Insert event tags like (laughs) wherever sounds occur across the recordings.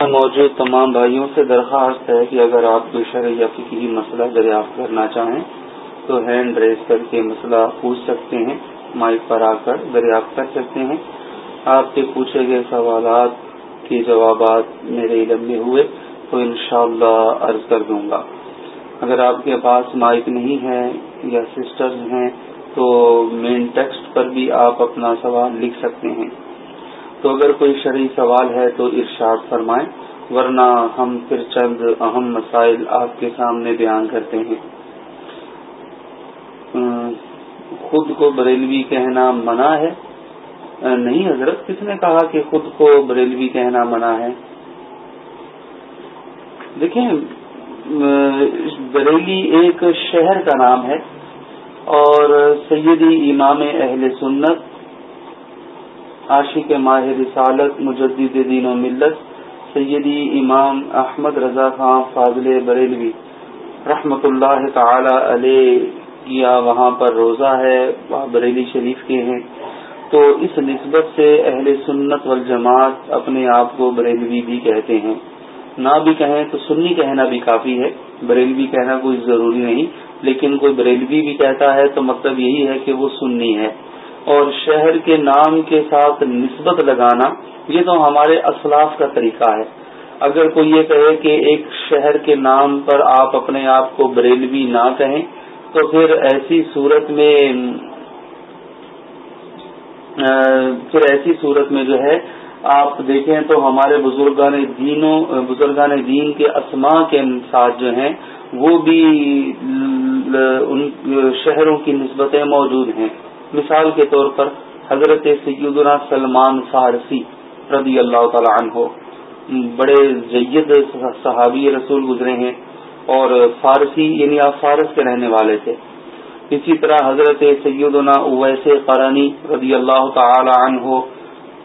موجود تمام بھائیوں سے درخواست ہے کہ اگر آپ کوئی شرح یا فکری مسئلہ دریافت کرنا چاہیں تو ہینڈ ریز کر کے مسئلہ پوچھ سکتے ہیں، مائک پر آ کر دریافت کر سکتے ہیں۔ آپ کے پوچھے گئے سوالات کے جوابات میرے علم میں ہوئے تو انشاءاللہ اللہ عرض کر دوں گا۔ اگر آپ کے پاس مائک نہیں ہے یا سسٹر ہیں تو مین ٹیکسٹ پر بھی آپ اپنا سوال لکھ سکتے ہیں۔ تو اگر کوئی شرعی سوال ہے تو ارشاد فرمائیں، ورنہ ہم پھر چند اہم مسائل آپ کے سامنے بیان کرتے ہیں۔ خود کو بریلوی کہنا منع ہے؟ نہیں حضرت، کس نے کہا کہ خود کو بریلوی کہنا منع ہے؟ دیکھیں بریلی ایک شہر کا نام ہے اور سیدی امام اہل سنت عاشق ماہ رسالت، مجدد دین و ملت، سیدی امام احمد رضا خان فاضل بریلوی۔ رحمت اللہ تعالی علیہ، یا وہاں پر روزہ ہے بریلی شریف کے ہیں۔ تو اس نسبت سے اہل سنت والجماعت اپنے آپ کو بریلوی بھی کہتے ہیں۔ نہ بھی کہیں تو سنی کہنا بھی کافی ہے۔ بریلوی کہنا کوئی ضروری نہیں، لیکن کوئی بریلوی بھی کہتا ہے تو مطلب یہی ہے کہ وہ سنی ہے۔ اور شہر کے نام کے ساتھ نسبت لگانا، یہ تو ہمارے اسلاف کا طریقہ ہے۔ اگر کوئی یہ کہے کہ ایک شہر کے نام پر آپ اپنے آپ کو بریلوی نہ کہیں، تو پھر ایسی صورت میں پھر ایسی صورت میں جو ہے، آپ دیکھیں تو ہمارے بزرگان دینوں، بزرگان دین کے اسماء کے ساتھ جو ہیں، وہ بھی ان شہروں کی نسبتیں موجود ہیں۔ مثال کے طور پر حضرت سیدنا سلمان فارسی رضی اللہ تعالی عنہ۔ بڑے جید صحابی رسول گزرے ہیں اور فارسی یعنی آپ فارس کے رہنے والے تھے۔ اسی طرح حضرت سیدنا اویس قرنی رضی اللہ تعالی عنہ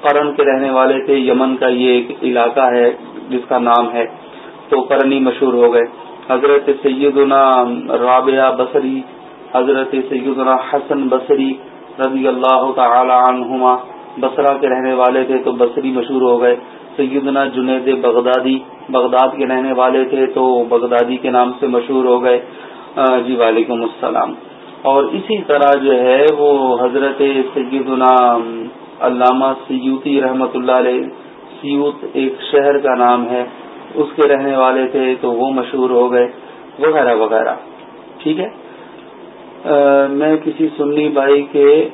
قرن کے رہنے والے تھے۔ یمن کا یہ ایک علاقہ ہے جس کا نام ہے تو قرنی مشہور ہو گئے۔ حضرت سیدنا رابعہ بصری، حضرت سیدنا حسن بصری رضی اللہ تعالی عنہما بسرا کے رہنے والے تھے تو بصری مشہور ہو گئے۔ سیدنا جنید بغدادی، بغداد کے رہنے والے تھے تو بغدادی کے نام سے مشہور ہو گئے۔ جی وعلیکم السلام۔ اور اسی طرح جو ہے وہ حضرت سیدنا علامہ سیوتی رحمت اللہ علیہ سیوت ایک شہر کا نام ہے۔ اس کے رہنے والے تھے تو وہ مشہور ہو گئے، وغیرہ وغیرہ۔ ٹھیک ہے؟ میں کسی سنی بھائی کے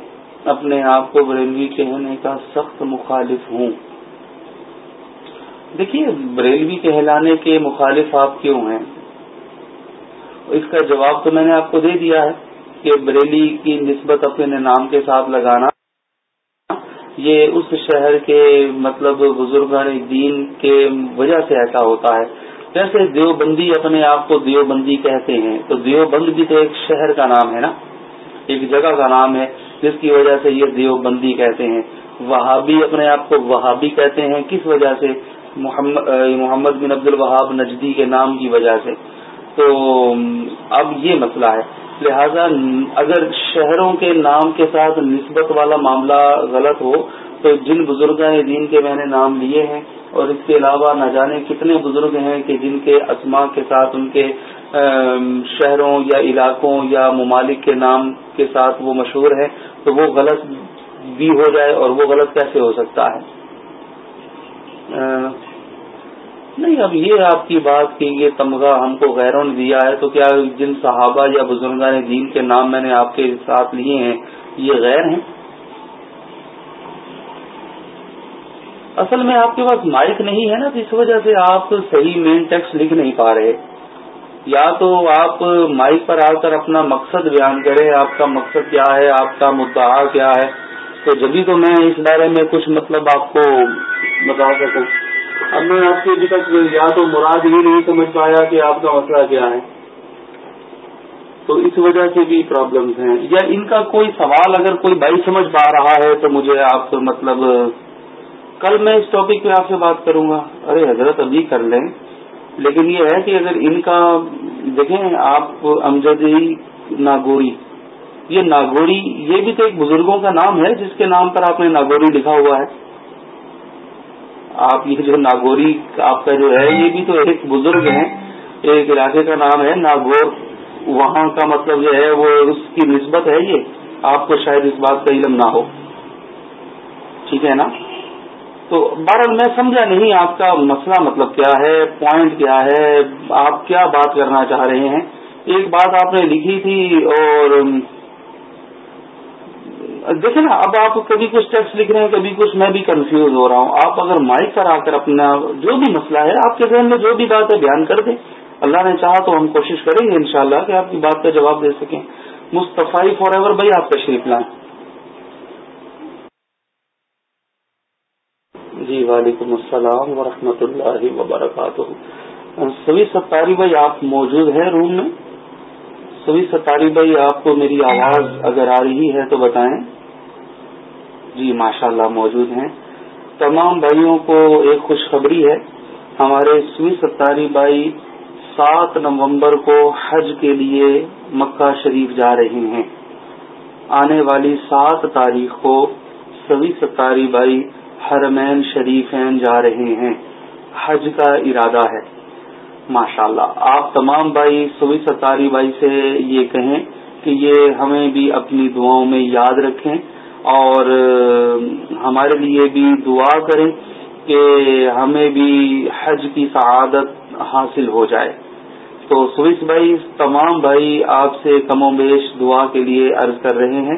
اپنے آپ کو بریلوی کہنے کا سخت مخالف ہوں۔ دیکھیے، بریلوی کہلانے کے مخالف آپ کیوں ہیں؟ اس کا جواب تو میں نے آپ کو دے دیا ہے کہ بریلی کی نسبت اپنے نام کے ساتھ لگانا، یہ اس شہر کے مطلب بزرگان دین کے وجہ سے ایسا ہوتا ہے۔ جیسے دیوبندی اپنے آپ کو دیوبندی کہتے ہیں، تو دیوبند بھی تو ایک شہر کا نام ہے نا؟ ایک جگہ کا نام ہے، جس کی وجہ سے یہ دیوبندی کہتے ہیں۔ وہابی اپنے آپ کو وہابی کہتے ہیں، کس وجہ سے؟ محمد بن عبد الوہاب نجدی کے نام کی وجہ سے۔ تو اب یہ مسئلہ ہے۔ لہذا اگر شہروں کے نام کے ساتھ نسبت والا معاملہ غلط ہو تو جن بزرگوں دین کے میں نے نام لیے ہیں اور اس کے علاوہ نہ جانے کتنے بزرگ ہیں کہ جن کے اسما کے ساتھ ان کے شہروں یا علاقوں یا ممالک کے نام کے ساتھ وہ مشہور ہے تو وہ غلط بھی ہو جائے اور وہ غلط کیسے ہو سکتا ہے؟ نہیں، اب یہ آپ کی بات کہ یہ تمغہ ہم کو غیروں نے دیا ہے، تو کیا جن صحابہ یا بزرگان دین کے نام میں نے آپ کے ساتھ لیے ہیں، یہ غیر ہیں؟ اصل میں آپ کے پاس مائک نہیں ہے نا اس وجہ سے آپ صحیح مین ٹیکسٹ لکھ نہیں پا رہے۔ یا تو آپ مائک پر آ کر اپنا مقصد بیان کریں، آپ کا مقصد کیا ہے، آپ کا مدعا کیا ہے۔ تو جبھی تو میں اس بارے میں کچھ مطلب آپ کو بتا سکوں۔ اب میں آپ کی ابھی تک یا تو مراد یہ نہیں سمجھ پایا کہ آپ کا مسئلہ کیا ہے۔ تو اس وجہ سے بھی پرابلمس ہیں۔ یا ان کا کوئی سوال اگر کوئی بھائی سمجھ پا رہا ہے تو مجھے آپ مطلب کل میں اس ٹاپک پہ آپ سے بات کروں گا۔ ارے، حضرت ابھی کر لیں۔ لیکن یہ ہے کہ اگر ان کا دیکھیں، آپ امجدی ناگوری۔ یہ ناگوری، یہ بھی تو ایک بزرگوں کا نام ہے جس کے نام پر آپ نے ناگوری لکھا ہوا ہے۔ آپ یہ جو ناگوری، آپ کا جو ہے، یہ بھی تو ایک بزرگ ہیں۔ ایک علاقے کا نام ہے ناگور۔ وہاں کا مطلب جو ہے، وہ اس کی نسبت ہے یہ۔ آپ کو شاید اس بات کا علم نہ ہو۔ ٹھیک ہے نا؟ تو بہرحال میں سمجھا نہیں آپ کا مسئلہ مطلب کیا ہے پوائنٹ کیا ہے، آپ کیا بات کرنا چاہ رہے ہیں؟ ایک بات آپ نے لکھی تھی اور دیکھیں نا، اب آپ کبھی کچھ ٹیکسٹ لکھ رہے ہیں، کبھی کچھ میں بھی کنفیوز ہو رہا ہوں۔ آپ اگر مائک پر آ کر اپنا جو بھی مسئلہ ہے، آپ کے ذہن میں جو بھی بات ہے بیان کر دیں۔ اللہ نے چاہا تو ہم کوشش کریں گے انشاءاللہ کہ آپ کی بات کا جواب دے سکیں۔ مصطفی فار ایور بھائی آپ تشریف لائیں۔ جی وعلیکم السلام ورحمۃ اللہ وبرکاتہ۔ سبھی ستاری بھائی، آپ موجود ہیں روم میں؟ سبھی ستاری بھائی، آپ کو میری آواز اگر آ رہی ہے تو بتائیں۔ جی ماشاء اللہ موجود ہیں۔ تمام بھائیوں کو ایک خوشخبری ہے، ہمارے سوئی ستاری بھائی سات نومبر کو حج کے لیے مکہ شریف جا رہے ہیں۔ آنے والی سات تاریخ کو سوی ستاری بھائی حرمین شریفین جا رہے ہیں۔ حج کا ارادہ ہے۔ ماشاء اللہ آپ تمام بھائی سوی ستاری بھائی سے یہ کہیں کہ یہ ہمیں بھی اپنی دعاؤں میں یاد رکھیں اور ہمارے لیے بھی دعا کریں کہ ہمیں بھی حج کی سعادت حاصل ہو جائے۔ تو سویس بھائی، تمام بھائی آپ سے کم و بیش دعا کے لیے عرض کر رہے ہیں۔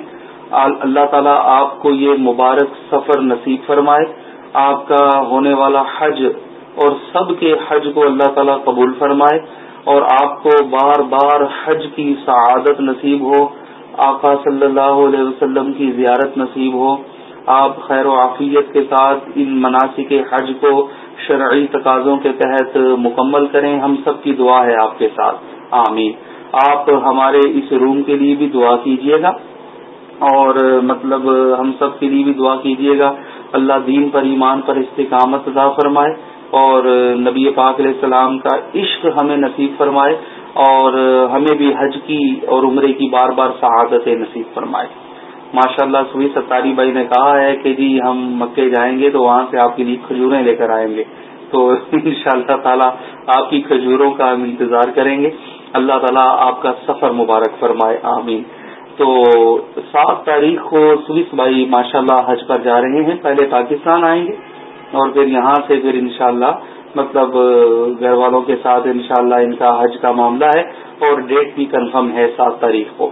اللہ تعالیٰ آپ کو یہ مبارک سفر نصیب فرمائے۔ آپ کا ہونے والا حج اور سب کے حج کو اللہ تعالیٰ قبول فرمائے اور آپ کو بار بار حج کی سعادت نصیب ہو، آقا صلی اللہ علیہ وسلم کی زیارت نصیب ہو۔ آپ خیر و عافیت کے ساتھ ان مناسب حج کو شرعی تقاضوں کے تحت مکمل کریں۔ ہم سب کی دعا ہے آپ کے ساتھ۔ آمین۔ آپ ہمارے اس روم کے لیے بھی دعا کیجیے گا۔ اور مطلب ہم سب کے لیے بھی دعا کیجیے گا۔ اللہ دین پر، ایمان پر استقامت ادا فرمائے اور نبی پاک علیہ السلام کا عشق ہمیں نصیب فرمائے اور ہمیں بھی حج کی اور عمرے کی بار بار سعادت نصیب فرمائے۔ ماشاء اللہ سوئی ستاری بھائی نے کہا ہے کہ جی ہم مکے جائیں گے تو وہاں سے آپ کے لیے کھجوریں لے کر آئیں گے۔ تو (laughs) ان شاء اللہ تعالیٰ آپ کی کھجوروں کا ہم انتظار کریں گے۔ اللہ تعالیٰ آپ کا سفر مبارک فرمائے۔ آمین۔ تو سات تاریخ کو سوئس بھائی ماشاء اللہ حج پر جا رہے ہیں۔ پہلے پاکستان آئیں گے اور پھر یہاں سے پھر انشاءاللہ مطلب گھر والوں کے ساتھ انشاءاللہ ان کا حج کا معاملہ ہے اور ڈیٹ بھی کنفرم ہے سات تاریخ کو۔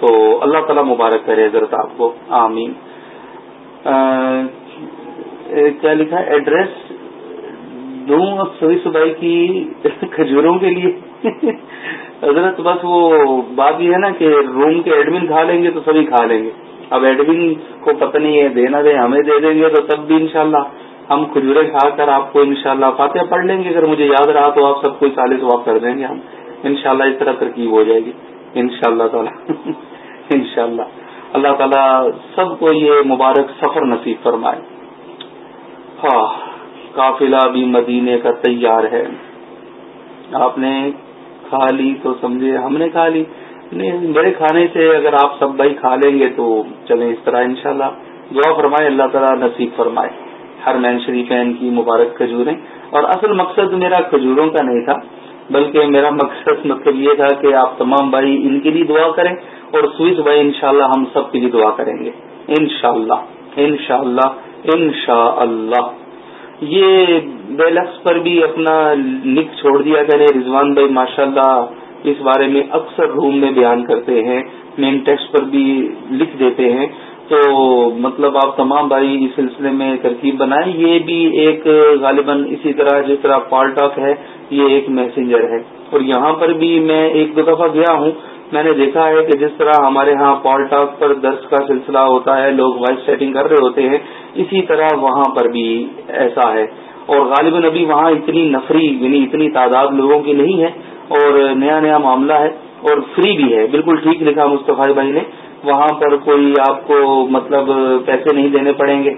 تو اللہ تعالیٰ مبارک کرے حضرت آپ کو۔ آمین۔ کیا لکھا ایڈریس؟ دوں سوئی صبح کی (laughs) کھجوروں کے لیے۔ حضرت، بس وہ بات یہ ہے نا کہ روم کے ایڈمن کھا لیں گے تو سبھی کھا لیں گے۔ اب ایڈمن کو پتہ نہیں ہے، دینا دے ہمیں دے دیں گے تو تب بھی انشاءاللہ ہم کھجورے کھا کر آپ کو انشاءاللہ شاء فاتحہ پڑھ لیں گے۔ اگر مجھے یاد رہا تو آپ سب کو چالیس واپ کر دیں گے ہم۔ انشاءاللہ اس طرح ترکیب ہو جائے گی۔ انشاءاللہ اللہ تعالی۔ (laughs) ان اللہ اللہ تعالیٰ سب کو یہ مبارک سفر نصیب فرمائے۔ ہاں قافلہ بھی مدینے کا تیار ہے۔ آپ نے کھا لی تو سمجھے، ہم نے کھا لی نہیں میرے کھانے سے اگر آپ سب بھائی کھا لیں گے تو چلیں اس طرح انشاءاللہ۔ دعا فرمائے اللہ تعالیٰ نصیب فرمائے۔ ہر مین شریفین کی مبارک کھجوریں۔ اور اصل مقصد میرا کھجوروں کا نہیں تھا، بلکہ میرا مقصد مطلب یہ تھا کہ آپ تمام بھائی ان کے لیے دعا کریں اور سوئس بھائی انشاءاللہ ہم سب کے لیے دعا کریں گے۔ انشاءاللہ انشاءاللہ انشاءاللہ۔ یہ بیلکس پر بھی اپنا لکھ چھوڑ دیا کرے رضوان بھائی ماشاءاللہ اس بارے میں اکثر روم میں بیان کرتے ہیں مین ٹیکسٹ پر بھی لکھ دیتے ہیں۔ تو مطلب آپ تمام بھائی اس سلسلے میں ترکیب بنائیں۔ یہ بھی ایک غالباً اسی طرح جس طرح پال ٹاک ہے، یہ ایک میسنجر ہے۔ اور یہاں پر بھی میں ایک دو دفعہ گیا ہوں۔ میں نے دیکھا ہے کہ جس طرح ہمارے ہاں پال ٹاک پر درس کا سلسلہ ہوتا ہے، لوگ وائس سیٹنگ کر رہے ہوتے ہیں۔ اسی طرح وہاں پر بھی ایسا ہے۔ اور غالباً ابھی وہاں اتنی نفری یعنی اتنی تعداد لوگوں کی نہیں ہے اور نیا نیا معاملہ ہے اور فری بھی ہے۔ بالکل ٹھیک لکھا مصطفی بھائی نے۔ وہاں پر کوئی آپ کو مطلب پیسے نہیں دینے پڑیں گے۔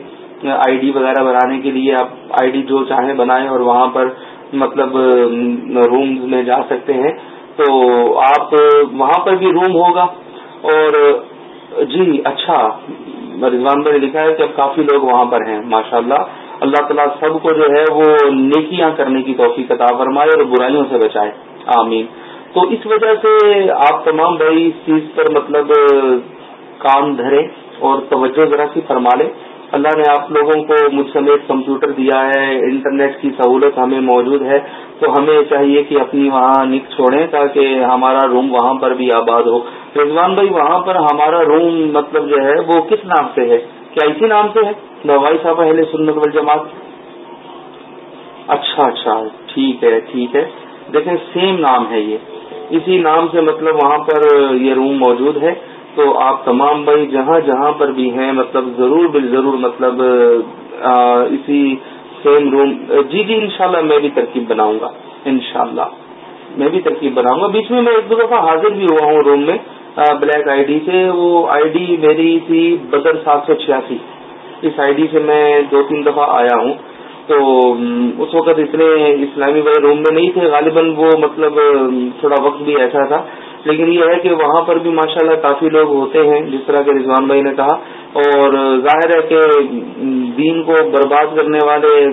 آئی ڈی وغیرہ بنانے کے لیے آپ آئی ڈی جو چاہیں بنائیں اور وہاں پر مطلب روم میں جا سکتے ہیں۔ تو آپ وہاں پر بھی روم ہوگا اور جی اچھا رضوان بھائی نے لکھا ہے کہ اب کافی لوگ وہاں پر ہیں ماشاء اللہ اللہ تعالیٰ سب کو جو ہے وہ نیکیاں کرنے کی توفیق عطا فرمائے اور برائیوں سے بچائے۔ آمین۔ تو اس وجہ سے آپ تمام بھائی اس چیز پر مطلب کام دھرے اور توجہ ذرا سی فرما لیں۔ اللہ نے آپ لوگوں کو مجھ سمیت کمپیوٹر دیا ہے، انٹرنیٹ کی سہولت ہمیں موجود ہے، تو ہمیں چاہیے کہ اپنی وہاں نک چھوڑیں تاکہ ہمارا روم وہاں پر بھی آباد ہو۔ رضوان بھائی، وہاں پر ہمارا روم مطلب جو ہے، وہ کس نام سے ہے؟ کیا اسی نام سے ہے؟ نوائی صاحب، اہل سنت والجماعت۔ اچھا اچھا ٹھیک ہے ٹھیک ہے۔ دیکھیں سیم نام ہے یہ۔ اسی نام سے مطلب وہاں پر یہ روم موجود ہے۔ تو آپ تمام بھائی جہاں جہاں پر بھی ہیں مطلب ضرور بال ضرور مطلب اسی سیم روم جی جی انشاءاللہ میں بھی ترکیب بناؤں گا، انشاءاللہ میں بھی ترکیب بناؤں گا۔ بیچ میں میں ایک دو دفعہ حاضر بھی ہوا ہوں روم میں بلیک آئی ڈی سے۔ وہ آئی ڈی میری تھی بدر سات سو چھیاسی۔ اس آئی ڈی سے میں دو تین دفعہ آیا ہوں۔ تو اس وقت اتنے اسلامی بھائی روم میں نہیں تھے، غالباً وہ مطلب تھوڑا وقت بھی ایسا تھا۔ لیکن یہ ہے کہ وہاں پر بھی ماشاءاللہ کافی لوگ ہوتے ہیں، جس طرح کے رضوان بھائی نے کہا۔ اور ظاہر ہے کہ دین کو برباد کرنے والے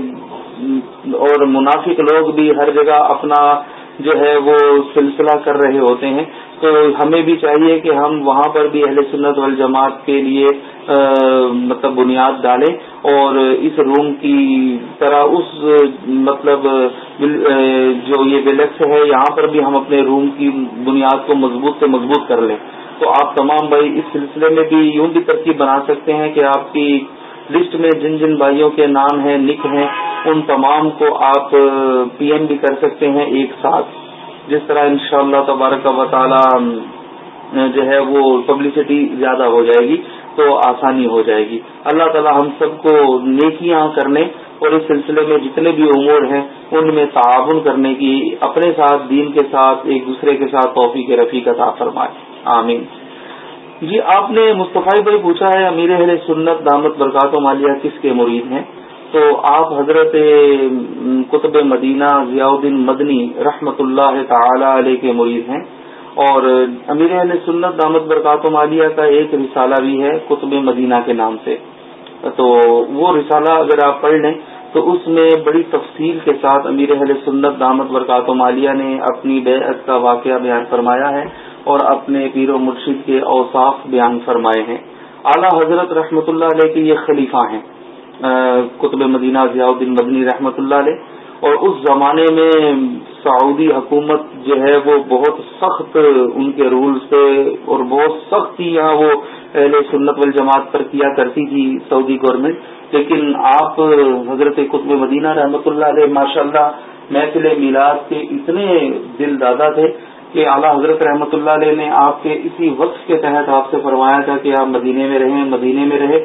اور منافق لوگ بھی ہر جگہ اپنا جو ہے وہ سلسلہ کر رہے ہوتے ہیں۔ تو ہمیں بھی چاہیے کہ ہم وہاں پر بھی اہل سنت والجماعت کے لیے مطلب بنیاد ڈالیں اور اس روم کی طرح اس مطلب جو یہ بلیکس ہے، یہاں پر بھی ہم اپنے روم کی بنیاد کو مضبوط سے مضبوط کر لیں۔ تو آپ تمام بھائی اس سلسلے میں بھی یوں بھی ترکیب بنا سکتے ہیں کہ آپ کی لسٹ میں جن جن بھائیوں کے نام ہیں، نک ہیں، ان تمام کو آپ پی ایم بھی کر سکتے ہیں ایک ساتھ۔ جس طرح انشاءاللہ تبارک و تعالی جو ہے وہ پبلسٹی زیادہ ہو جائے گی تو آسانی ہو جائے گی۔ اللہ تعالی ہم سب کو نیکیاں کرنے اور اس سلسلے میں جتنے بھی امور ہیں، ان میں تعاون کرنے کی، اپنے ساتھ، دین کے ساتھ، ایک دوسرے کے ساتھ توفیق رفیق عطا فرمائے۔ آمین۔ جی آپ نے مصطفی بھائی پوچھا ہے، امیر اہل سنت دامت برکات و مالیہ کس کے مرید ہیں؟ تو آپ حضرت قطب مدینہ ضیاء الدین مدنی رحمت اللہ تعالی علیہ کے مرید ہیں اور امیر اہل سنت دامت برکات و مالیہ کا ایک رسالہ بھی ہے قطب مدینہ کے نام سے۔ تو وہ رسالہ اگر آپ پڑھ لیں تو اس میں بڑی تفصیل کے ساتھ امیر اہل سنت دامت برکات و مالیہ نے اپنی بیعت کا واقعہ بیان فرمایا ہے اور اپنے پیر و مرشد کے اوصاف بیان فرمائے ہیں۔ اعلیٰ حضرت رحمۃ اللہ علیہ کے یہ خلیفہ ہیں۔ قطب مدینہ ضیاء الدین مدنی رحمۃ اللہ علیہ۔ اور اس زمانے میں سعودی حکومت جو ہے وہ بہت سخت ان کے رول سے اور بہت سخت ہی یہاں وہ اہل سنت والجماعت پر کیا کرتی تھی سعودی گورنمنٹ لیکن آپ حضرت قطب مدینہ رحمۃ اللہ علیہ ماشاء اللہ محفل میلاد کے اتنے دل دادا تھے کہ اعلیٰ حضرت رحمۃ اللہ علیہ نے آپ کے اسی وقت کے تحت آپ سے فرمایا تھا کہ آپ مدینے میں رہیں، مدینے میں رہے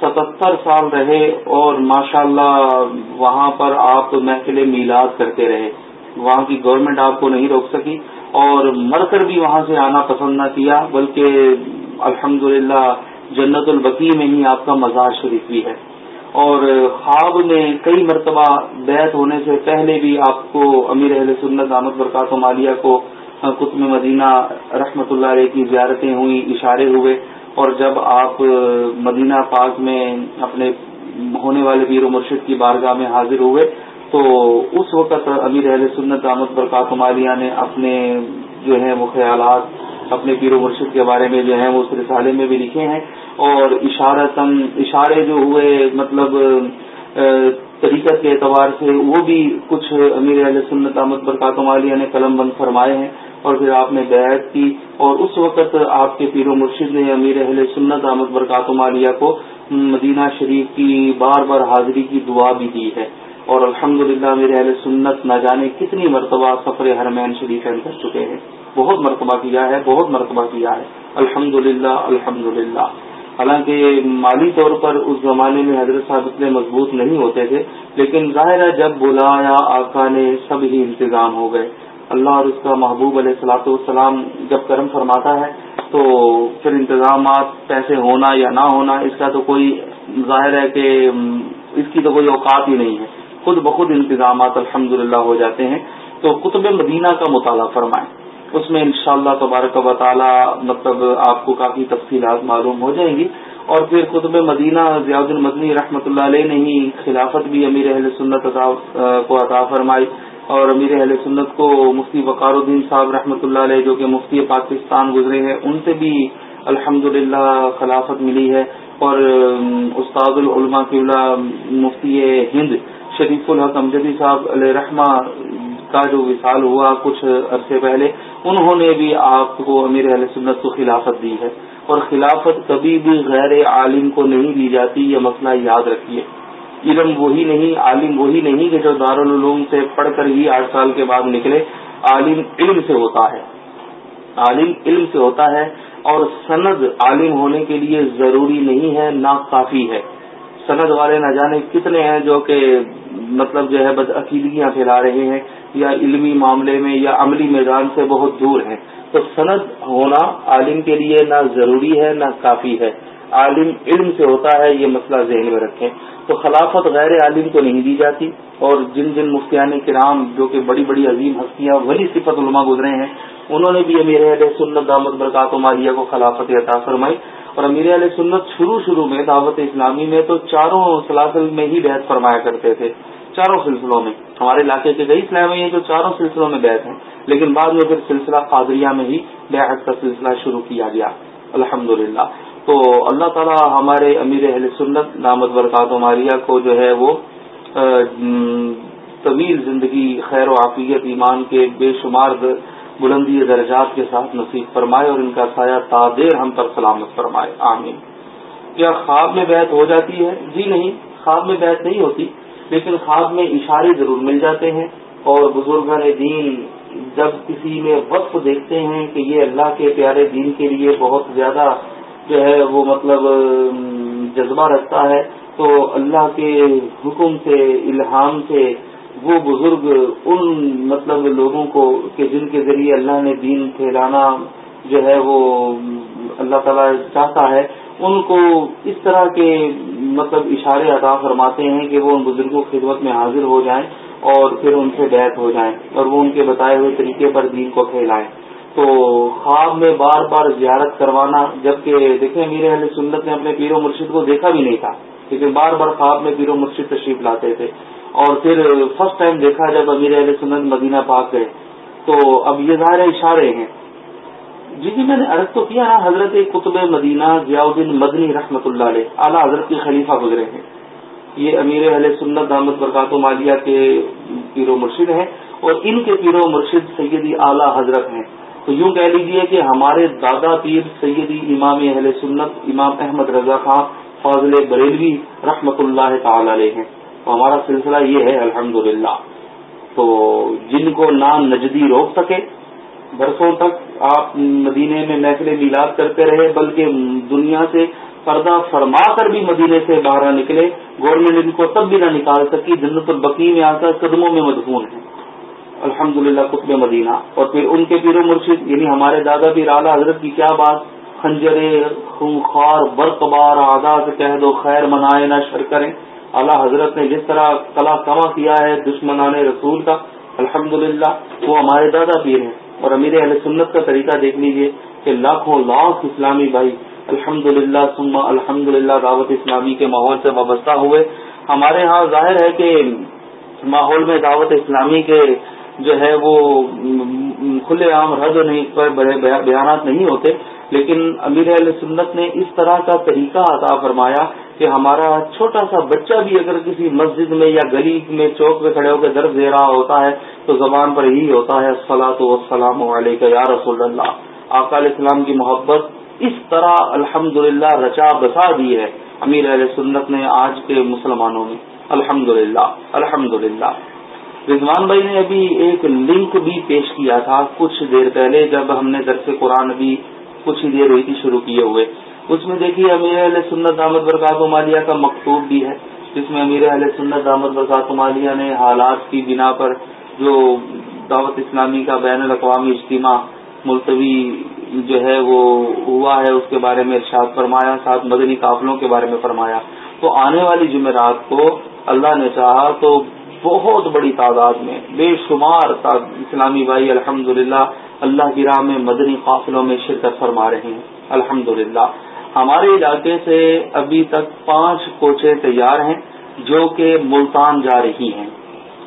ستہتر سال رہے اور ماشاء اللہ وہاں پر آپ محفل میلاد کرتے رہے۔ وہاں کی گورنمنٹ آپ کو نہیں روک سکی اور مر کر بھی وہاں سے آنا پسند نہ کیا، بلکہ الحمد جنت البقی میں ہی آپ کا مزار شریف بھی ہے۔ اور خواب میں کئی مرتبہ بیت ہونے سے پہلے بھی آپ کو امیر اہل سنت احمد برکات مالیہ کو قطب مدینہ رحمت اللہ علیہ کی زیارتیں ہوئی اشارے ہوئے۔ اور جب آپ مدینہ پاک میں اپنے ہونے والے پیر و مرشد کی بارگاہ میں حاضر ہوئے، تو اس وقت امیر اہل سنت احمد برکات مالیہ نے اپنے جو ہیں وہ خیالات اپنے پیر و مرشد کے بارے میں جو ہیں وہ اس رسالے میں بھی لکھے ہیں اور اشارتاً، اشارے جو ہوئے مطلب طریقت کے اعتبار سے وہ بھی کچھ امیر اہل سنت احمد برکات مالیہ نے قلم بند فرمائے ہیں۔ اور پھر آپ نے بیعت کی اور اس وقت آپ کے پیر و مرشد نے امیر اہل سنت احمد برکات مالیہ کو مدینہ شریف کی بار بار حاضری کی دعا بھی دی ہے اور الحمد للہ میرے اہل سنت نہ جانے کتنی مرتبہ سفر حرمین شریف کر چکے ہیں۔ بہت مرتبہ کیا ہے، بہت مرتبہ کیا ہے۔ الحمد للہ الحمد للہ حالانکہ مالی طور پر اس زمانے میں حضرت صاحب اتنے مضبوط نہیں ہوتے تھے، لیکن ظاہر ہے جب بلایا آقا نے سب ہی انتظام ہو گئے۔ اللہ اور اس کا محبوب علیہ السلاۃ والسلام جب کرم فرماتا ہے تو پھر انتظامات پیسے ہونا یا نہ ہونا، اس کا تو کوئی ظاہر ہے کہ اس کی تو کوئی اوقات ہی نہیں ہے۔ خود بخود انتظامات الحمد ہو جاتے ہیں۔ تو قطب مدینہ کا مطالعہ فرمائیں۔ اس میں انشاءاللہ تبارک و تعالی مطلب آپ کو کافی تفصیلات معلوم ہو جائیں گی۔ اور پھر قطب مدینہ ضیاء المدنی رحمۃ اللہ علیہ نے ہی خلافت بھی امیر اہل سنت کو عطا فرمائی۔ اور امیر اہل سنت کو مفتی وقار الدین صاحب رحمۃ اللہ علیہ جو کہ مفتی پاکستان گزرے ہیں، ان سے بھی الحمد خلافت ملی ہے۔ اور استاد العلماء قبلہ مفتی ہند شریف الحق امجدی صاحب علیہ رحمہ کا جو وصال ہوا کچھ عرصے پہلے، انہوں نے بھی آپ کو امیر اہل سنت کو خلافت دی ہے۔ اور خلافت کبھی بھی غیر عالم کو نہیں دی جاتی، یہ مسئلہ یاد رکھیے۔ علم وہی نہیں، عالم وہی نہیں کہ جو دارالعلوم سے پڑھ کر ہی آٹھ سال کے بعد نکلے، عالم علم سے ہوتا ہے۔ عالم علم سے ہوتا ہے اور سند عالم ہونے کے لیے ضروری نہیں ہے، نہ کافی ہے۔ سند والے نہ جانے کتنے ہیں جو کہ مطلب جو ہے بد عقیدگیاں پھیلا رہے ہیں، یا علمی معاملے میں یا عملی میدان سے بہت دور ہیں۔ تو سند ہونا عالم کے لیے نہ ضروری ہے، نہ کافی ہے۔ عالم علم سے ہوتا ہے، یہ مسئلہ ذہن میں رکھیں۔ تو خلافت غیر عالم کو نہیں دی جاتی اور جن جن مفتیان کرام جو کہ بڑی بڑی عظیم ہستیاں ولی صفت علماء گزرے ہیں، انہوں نے بھی امیر علیہ سنت دامت برکات مالیہ کو خلافت عطا فرمائی۔ اور امیر علیہ سنت شروع شروع میں دعوت اسلامی میں تو چاروں سلاسل میں ہی بحث فرمایا کرتے تھے، چاروں سلسلوں میں۔ ہمارے علاقے کے کئی اسلام ہیں جو چاروں سلسلوں میں بیت ہیں، لیکن بعد میں پھر سلسلہ قادریہ میں ہی بیعت کا سلسلہ شروع کیا گیا۔ الحمد تو اللہ تعالی ہمارے امیر اہل سنت نامد برکات ماریہ کو جو ہے وہ طویل زندگی، خیر و عافیت، ایمان کے بے شمار بلندی درجات کے ساتھ نصیب فرمائے اور ان کا سایہ تادیر ہم پر سلامت فرمائے۔ آمین۔ کیا خواب میں بیت ہو جاتی ہے؟ جی نہیں، خواب میں بیت نہیں ہوتی، لیکن خواب میں اشارے ضرور مل جاتے ہیں اور بزرگان دین جب کسی میں وقف دیکھتے ہیں کہ یہ اللہ کے پیارے دین کے لیے بہت زیادہ جو ہے وہ مطلب جذبہ رکھتا ہے، تو اللہ کے حکم سے، الہام سے وہ بزرگ ان مطلب لوگوں کو، کہ جن کے ذریعے اللہ نے دین پھیلانا جو ہے وہ اللہ تعالیٰ چاہتا ہے، ان کو اس طرح کے مطلب اشارے عطا فرماتے ہیں کہ وہ ان بزرگوں کی خدمت میں حاضر ہو جائیں اور پھر ان سے بیت ہو جائیں اور وہ ان کے بتائے ہوئے طریقے پر دین کو پھیلائیں۔ تو خواب میں بار بار زیارت کروانا، جبکہ دیکھیں میرے اہل سنت نے اپنے پیر و مرشد کو دیکھا بھی نہیں تھا، لیکن بار بار خواب میں پیر و مرشد تشریف لاتے تھے۔ اور پھر فرسٹ ٹائم دیکھا جب امیر اہل سنت مدینہ پاک گئے، تو اب یہ ظاہر اشارے ہیں۔ جی جی میں نے عرض تو کیا نا، حضرت قطب مدینہ ضیاء الدین مدنی رحمۃ اللہ علیہ، اعلیٰ حضرت کے خلیفہ گزرے ہیں۔ یہ امیر اہل سنت دامت برکات و مالیہ کے پیر و مرشد ہیں، اور ان کے پیر و مرشد سیدی اعلیٰ حضرت ہیں۔ تو یوں کہہ لیجیے کہ ہمارے دادا پیر سیدی امام اہل سنت امام احمد رضا خان فاضل بریلوی رحمت اللہ تعالی علیہ ہیں۔ تو ہمارا سلسلہ یہ ہے الحمد تو جن کو نام نجدی روک سکے، برسوں تک آپ مدینے میں محفل میلاد کرتے رہے، بلکہ دنیا سے پردہ فرما کر بھی مدینے سے باہر نکلے، گورنمنٹ ان کو تب بھی نہ نکال سکی جنت البقی میں آ کر قدموں میں مدفون ہے الحمد للہ قطب مدینہ۔ اور پھر ان کے پیر و مرشد یعنی ہمارے دادا پیر اعلیٰ حضرت کی کیا بات؟ خنجرے خونخوار برق بار آزاد، کہہ دو خیر، منائے نہ شر کریں۔ اعلیٰ حضرت نے جس طرح کلا کما کیا ہے دشمنان رسول کا الحمد وہ ہمارے دادا پیر ہیں۔ اور امیر اہل سنت کا طریقہ دیکھ لیجیے کہ لاکھوں لاکھ اسلامی بھائی الحمد للہ سما الحمد للہ دعوت اسلامی کے ماحول سے وابستہ ہوئے۔ ہمارے ہاں ظاہر ہے کہ ماحول میں دعوت اسلامی کے جو ہے وہ کھلے عام رد نہیں پر بڑے بیانات نہیں ہوتے، لیکن امیر علیہ سنت نے اس طرح کا طریقہ عطا فرمایا کہ ہمارا چھوٹا سا بچہ بھی اگر کسی مسجد میں یا گلی میں چوک میں کھڑے ہو کے درد دے رہا ہوتا ہے تو زبان پر یہی ہوتا ہے سلاۃ وسلام علیہ یا رسول اللہ۔ آقا علیہ السلام کی محبت اس طرح الحمد رچا بسا دی ہے۔ امیر علیہ سنت نے آج کے مسلمانوں میں۔ الحمد للہ الحمد للہ رضوان بھائی نے ابھی ایک لنک بھی پیش کیا تھا کچھ دیر پہلے جب ہم نے درس قرآن بھی کچھ ہی دیر ہوئی تھی شروع کیے ہوئے۔ اس میں دیکھیے امیر علیہ سنت دامد برکات مالیہ کا مکتوب بھی ہے۔ جس میں امیر علیہ سنت دامد برکات مالیہ نے حالات کی بنا پر جو دعوت اسلامی کا بین الاقوامی اجتماع ملتوی جو ہے وہ ہوا ہے، اس کے بارے میں ارشاد فرمایا، ساتھ مدنی قافلوں کے بارے میں فرمایا۔ تو آنے والی جمعرات کو اللہ نے چاہا تو بہت بڑی تعداد میں، بے شمار اسلامی بھائی الحمد اللہ کی راہ میں مدنی قافلوں میں شرکت فرما رہے ہیں الحمد ہمارے علاقے سے ابھی تک پانچ کوچیں تیار ہیں جو کہ ملتان جا رہی ہیں۔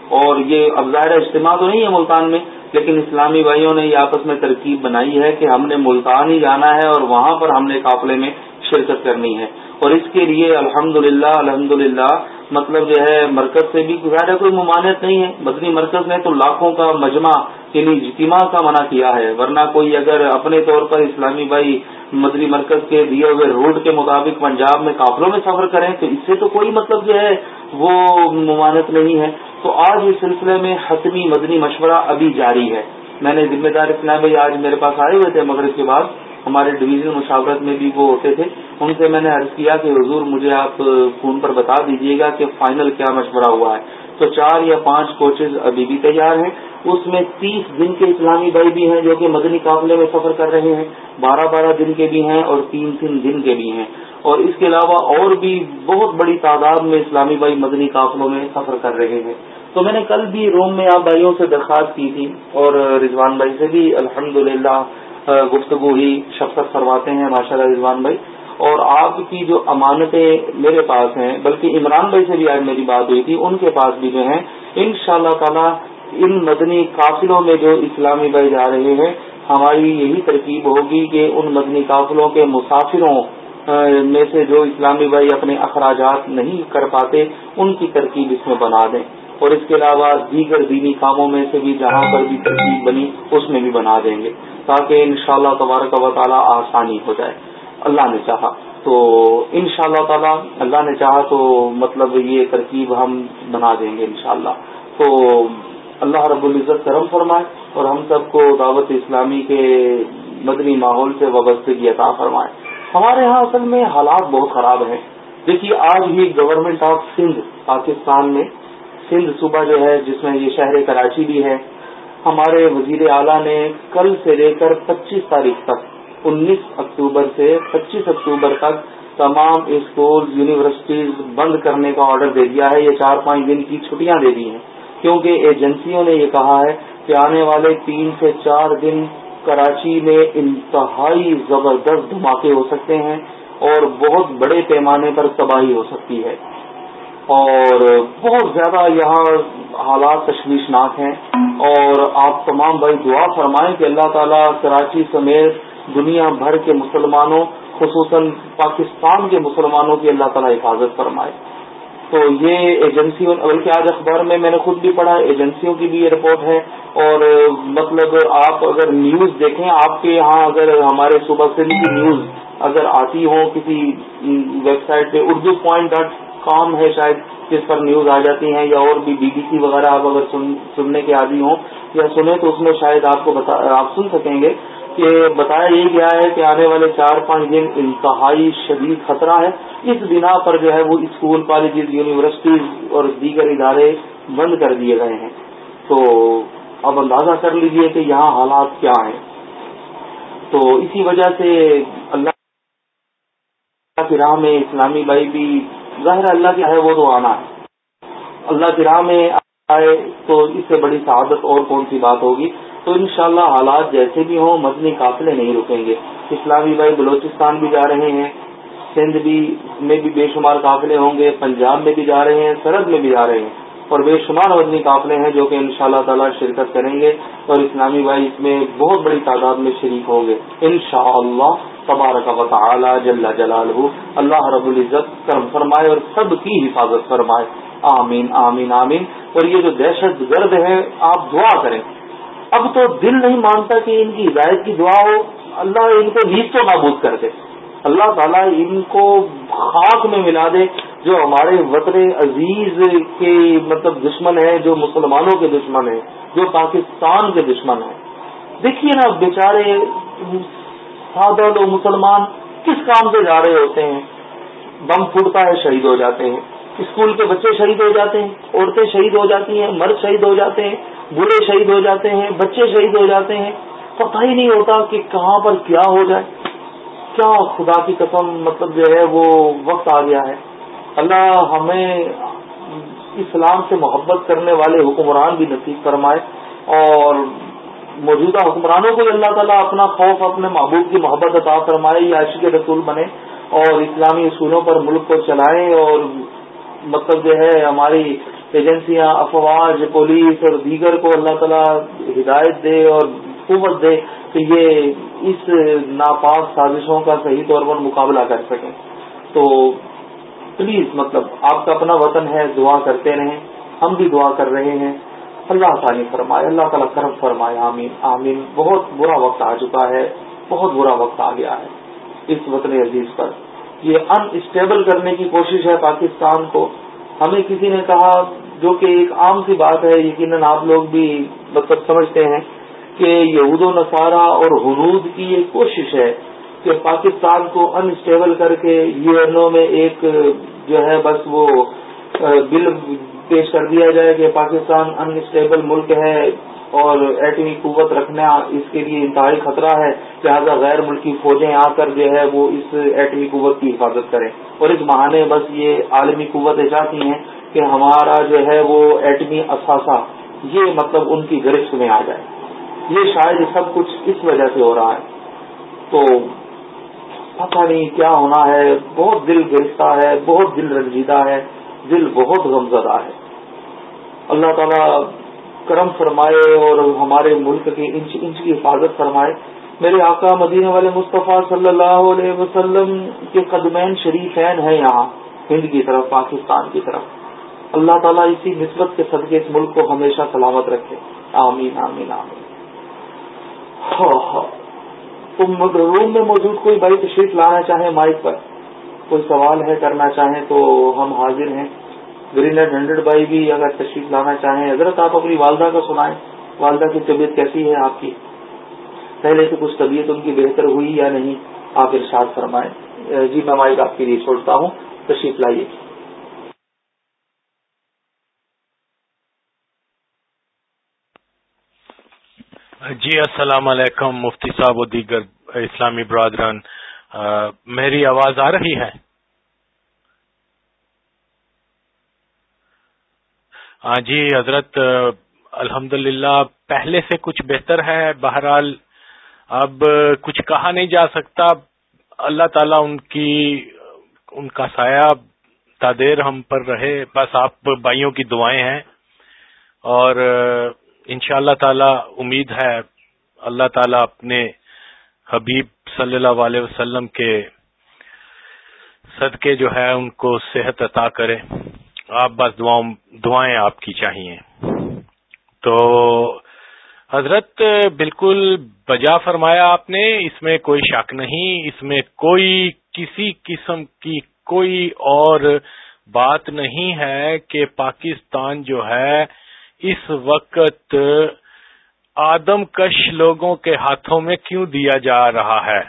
اور یہ اب ظاہر اجتماع تو نہیں ہے ملتان میں، لیکن اسلامی بھائیوں نے یہ آپس میں ترکیب بنائی ہے کہ ہم نے ملتان ہی جانا ہے اور وہاں پر ہم نے قافلے میں شرکت کرنی ہے۔ اور اس کے لیے الحمد للہ الحمد للہ مطلب جو ہے مرکز سے بھی ظاہر کوئی ممانعت نہیں ہے۔ مدنی مرکز نے تو لاکھوں کا مجمع یعنی اجتماع کا منع کیا ہے۔ ورنہ کوئی اگر اپنے طور پر اسلامی بھائی مدنی مرکز کے دیے ہوئے روڈ کے مطابق پنجاب میں قافلوں میں سفر کریں تو اس سے تو کوئی مطلب جو ہے وہ ممانت نہیں ہے۔ تو آج اس سلسلے میں حتمی مدنی مشورہ ابھی جاری ہے۔ میں نے ذمہ دار اسلام بھائی، آج میرے پاس آئے ہوئے تھے مغرب کے بعد۔ ہمارے ڈویژن مشاورت میں بھی وہ ہوتے تھے۔ ان سے میں نے عرض کیا کہ حضور مجھے آپ فون پر بتا دیجیے گا کہ فائنل کیا مشورہ ہوا ہے۔ تو چار یا پانچ کوچز ابھی بھی تیار ہیں۔ اس میں تیس دن کے اسلامی بھائی بھی ہیں جو کہ مدنی قافلے میں سفر کر رہے ہیں۔ بارہ بارہ دن کے بھی ہیں اور تین تین دن کے بھی ہیں۔ اور اس کے علاوہ اور بھی بہت بڑی تعداد میں اسلامی بھائی مدنی قافلوں میں سفر کر رہے ہیں۔ تو میں نے کل بھی روم میں آپ بھائیوں سے درخواست کی تھی اور رضوان بھائی سے بھی الحمد گفتگو ہی شفقت فرماتے ہیں ماشاء اللہ رضوان بھائی۔ اور آپ کی جو امانتیں میرے پاس ہیں، بلکہ عمران بھائی سے بھی آج میری بات ہوئی تھی، ان کے پاس بھی جو ہیں ان شاء اللہ تعالی ان مدنی قافلوں میں جو اسلامی بھائی جا رہے ہیں، ہماری یہی ترکیب ہوگی کہ ان مدنی قافلوں کے مسافروں میں سے جو اسلامی بھائی اپنے اخراجات نہیں کر پاتے، ان کی ترکیب اس میں بنا دیں۔ اور اس کے علاوہ دیگر دینی کاموں میں سے بھی جہاں پر بھی ترکیب بنی، اس میں بھی بنا دیں گے۔ تاکہ ان شاء اللہ تبارک و تعالیٰ آسانی ہو جائے۔ اللہ نے چاہا۔ تو ان شاء اللہ تعالیٰ اللہ نے چاہا تو مطلب یہ ترکیب ہم بنا دیں گے انشاءاللہ۔ تو اللہ رب العزت کرم فرمائے اور ہم سب کو دعوت اسلامی کے مدنی ماحول سے وابستگی عطا فرمائے۔ ہمارے ہاں اصل میں حالات بہت خراب ہیں۔ دیکھیے، آج بھی گورنمنٹ آف سندھ پاکستان میں سندھ صوبہ جو ہے، جس میں یہ شہر کراچی بھی ہے ہمارے وزیر اعلیٰ نے کل سے لے کر پچیس تاریخ تک، انیس اکتوبر سے پچیس اکتوبر تک تمام اسکول یونیورسٹیز بند کرنے کا آرڈر دے دیا ہے، یہ چار پانچ دن کی چھٹیاں دے دی ہیں۔ کیونکہ ایجنسیوں نے یہ کہا ہے کہ آنے والے تین سے چار دن کراچی میں انتہائی زبردست دھماکے ہو سکتے ہیں اور بہت بڑے پیمانے پر تباہی ہو سکتی ہے۔ اور بہت زیادہ یہاں حالات تشویشناک ہیں اور آپ تمام بھائی دعا فرمائیں کہ اللہ تعالیٰ کراچی سمیت دنیا بھر کے مسلمانوں، خصوصاً پاکستان کے مسلمانوں کی اللہ تعالیٰ حفاظت فرمائے۔ تو یہ ایجنسیوں، بلکہ آج اخبار میں میں نے خود بھی پڑھا، ایجنسیوں کی بھی یہ رپورٹ ہے۔ اور مطلب آپ اگر نیوز دیکھیں، آپ کے یہاں اگر ہمارے صبح سندھ کی نیوز اگر آتی ہو کسی ویب سائٹ پہ، اردو پوائنٹ ڈاٹ کام ہے شاید جس پر نیوز آ جاتی ہیں یا اور بھی بی بی سی وغیرہ آپ اگر سننے کے عادی ہوں یا سنیں تو اس میں شاید آپ کو آپ سن سکیں گے کہ بتایا یہ گیا ہے کہ آنے والے چار پانچ دن انتہائی شدید خطرہ ہے۔ اس بنا پر جو ہے وہ اسکول، کالجز، یونیورسٹیز اور دیگر ادارے بند کر دیے گئے ہیں۔ تو اب اندازہ کر لیجیے کہ یہاں حالات کیا ہیں۔ تو اسی وجہ سے اللہ کی راہ میں اسلامی بھائی بھی ظاہر اللہ کیا ہے وہ تو آنا ہے اللہ کی راہ میں آئے تو اس سے بڑی سعادت اور کون سی بات ہوگی؟ تو انشاءاللہ حالات جیسے بھی ہوں مدنی قافلے نہیں رکیں گے۔ اسلامی بھائی بلوچستان بھی جا رہے ہیں، سندھ بھی میں بھی بے شمار قافلے ہوں گے، پنجاب میں بھی جا رہے ہیں، سرحد میں بھی جا رہے ہیں۔ اور بے شمار مدنی قافلے ہیں جو کہ ان شاء اللہ تعالیٰ شرکت کریں گے۔ اور اسلامی بھائی اس میں بہت بڑی تعداد میں شریک ہوں گے۔ ان شاء اللہ تبارک و تعالی جل جلال اللہ رب العزت کرم فرمائے اور سب کی حفاظت فرمائے۔ آمین آمین آمین۔ اور یہ جو دہشت گرد ہے، آپ دعا کریں۔ اب تو دل نہیں مانتا کہ ان کی ہدایت کی دعا ہو، اللہ ان کو نیز تو نابود کر دے۔ اللہ تعالیٰ ان کو خاک میں ملا دے، جو ہمارے وطن عزیز کے مطلب دشمن ہے جو مسلمانوں کے دشمن ہیں، جو پاکستان کے دشمن ہیں۔ دیکھیے نا بیچارے سادہ لوگ مسلمان کس کام سے جا رہے ہوتے ہیں؟ بم پھوٹتا ہے، شہید ہو جاتے ہیں۔ اسکول کے بچے شہید ہو جاتے ہیں، عورتیں شہید ہو جاتی ہیں، مرد شہید ہو جاتے ہیں، بوڑھے شہید ہو جاتے ہیں، بچے شہید ہو جاتے ہیں۔ پتہ ہی نہیں ہوتا کہ کہاں پر کیا ہو جائے۔ کیا خدا کی قسم مطلب جو ہے وہ وقت آ گیا ہے۔ اللہ ہمیں اسلام سے محبت کرنے والے حکمران بھی نصیب فرمائے اور موجودہ حکمرانوں کو اللہ تعالیٰ اپنا خوف، اپنے محبوب کی محبت عطا فرمائے یا عشق رسول بنے اور اسلامی اصولوں پر ملک کو چلائیں اور مطلب جو ہے ہماری ایجنسیاں، افواج، پولیس اور دیگر کو اللہ تعالیٰ ہدایت دے اور قوت دے کہ یہ اس ناپاک سازشوں کا صحیح طور پر مقابلہ کر سکیں۔ تو پلیز مطلب آپ کا اپنا وطن ہے، دعا کرتے رہیں۔ ہم بھی دعا کر رہے ہیں۔ اللہ تعالیٰ فرمائے، اللہ تعالیٰ کرم فرمائے، آمین آمین۔ بہت برا وقت آ چکا ہے، بہت برا وقت آ گیا ہے اس وطن عزیز پر۔ یہ ان اسٹیبل کرنے کی کوشش ہے پاکستان کو۔ ہمیں کسی نے کہا، جو کہ ایک عام سی بات ہے، یقیناً آپ لوگ بھی مطلب سمجھتے ہیں کہ یہود و نصارہ اور حنود کی یہ کوشش ہے کہ پاکستان کو ان اسٹیبل کر کے یو این او میں ایک جو ہے بس وہ بل پیش کر دیا جائے کہ پاکستان ان اسٹیبل ملک ہے اور ایٹمی قوت رکھنا اس کے لیے انتہائی خطرہ ہے، لہٰذا غیر ملکی فوجیں آ کر جو ہے وہ اس ایٹمی قوت کی حفاظت کریں۔ اور اس بہانے بس یہ عالمی قوتیں چاہتی ہیں کہ ہمارا جو ہے وہ ایٹمی اثاثہ، یہ مطلب ان کی گرفت میں آ جائے۔ یہ شاید سب کچھ اس وجہ سے ہو رہا ہے۔ تو پتہ نہیں کیا ہونا ہے، بہت دل گرفتہ ہے، بہت دل رنجیدہ ہے، دل بہت غمزدہ ہے۔ اللہ تعالیٰ کرم فرمائے اور ہمارے ملک کی انچ انچ کی حفاظت فرمائے۔ میرے آقا مدینہ والے مصطفیٰ صلی اللہ علیہ وسلم کے قدمین شریفین ہیں یہاں، ہند کی طرف، پاکستان کی طرف۔ اللہ تعالیٰ اسی نسبت کے صدقے اس ملک کو ہمیشہ سلامت رکھے۔ آمین آمین آمین۔ ہاں ہاں تم روم میں موجود کوئی بھائی تشریف لانا چاہیں مائک پر؟ کوئی سوال ہے کرنا چاہیں تو ہم حاضر ہیں۔ گرین ایڈ ہنڈریڈ بائی بھی اگر تشریف لانا چاہیں حضرت آپ اپنی والدہ کا سنائیں والدہ کی طبیعت کیسی ہے آپ کی پہلے سے کچھ طبیعت ان کی بہتر ہوئی یا نہیں آپ ارشاد فرمائیں جی میں مائک آپ کے لیے چھوڑتا ہوں تشریف لائیے جی السلام علیکم مفتی صاحب و دیگر اسلامی برادران میری آواز آ رہی ہے ہاں جی حضرت الحمد پہلے سے کچھ بہتر ہے۔ بہرحال اب کچھ کہا نہیں جا سکتا۔ اللہ تعالیٰ ان کی، ان کا سایہ تادیر ہم پر رہے۔ بس آپ بھائیوں کی دعائیں ہیں۔ اور ان شاء اللہ تعالی امید ہے، اللہ تعالی اپنے حبیب صلی اللہ علیہ وسلم کے صدقے جو ہے، ان کو صحت عطا کرے۔ آپ بس دعائیں آپ کی چاہیے۔ تو حضرت بالکل بجا فرمایا آپ نے، اس میں کوئی شک نہیں، اس میں کوئی کسی قسم کی کوئی اور بات نہیں ہے کہ پاکستان جو ہے، اس وقت آدم کش لوگوں کے ہاتھوں میں کیوں دیا جا رہا ہے؟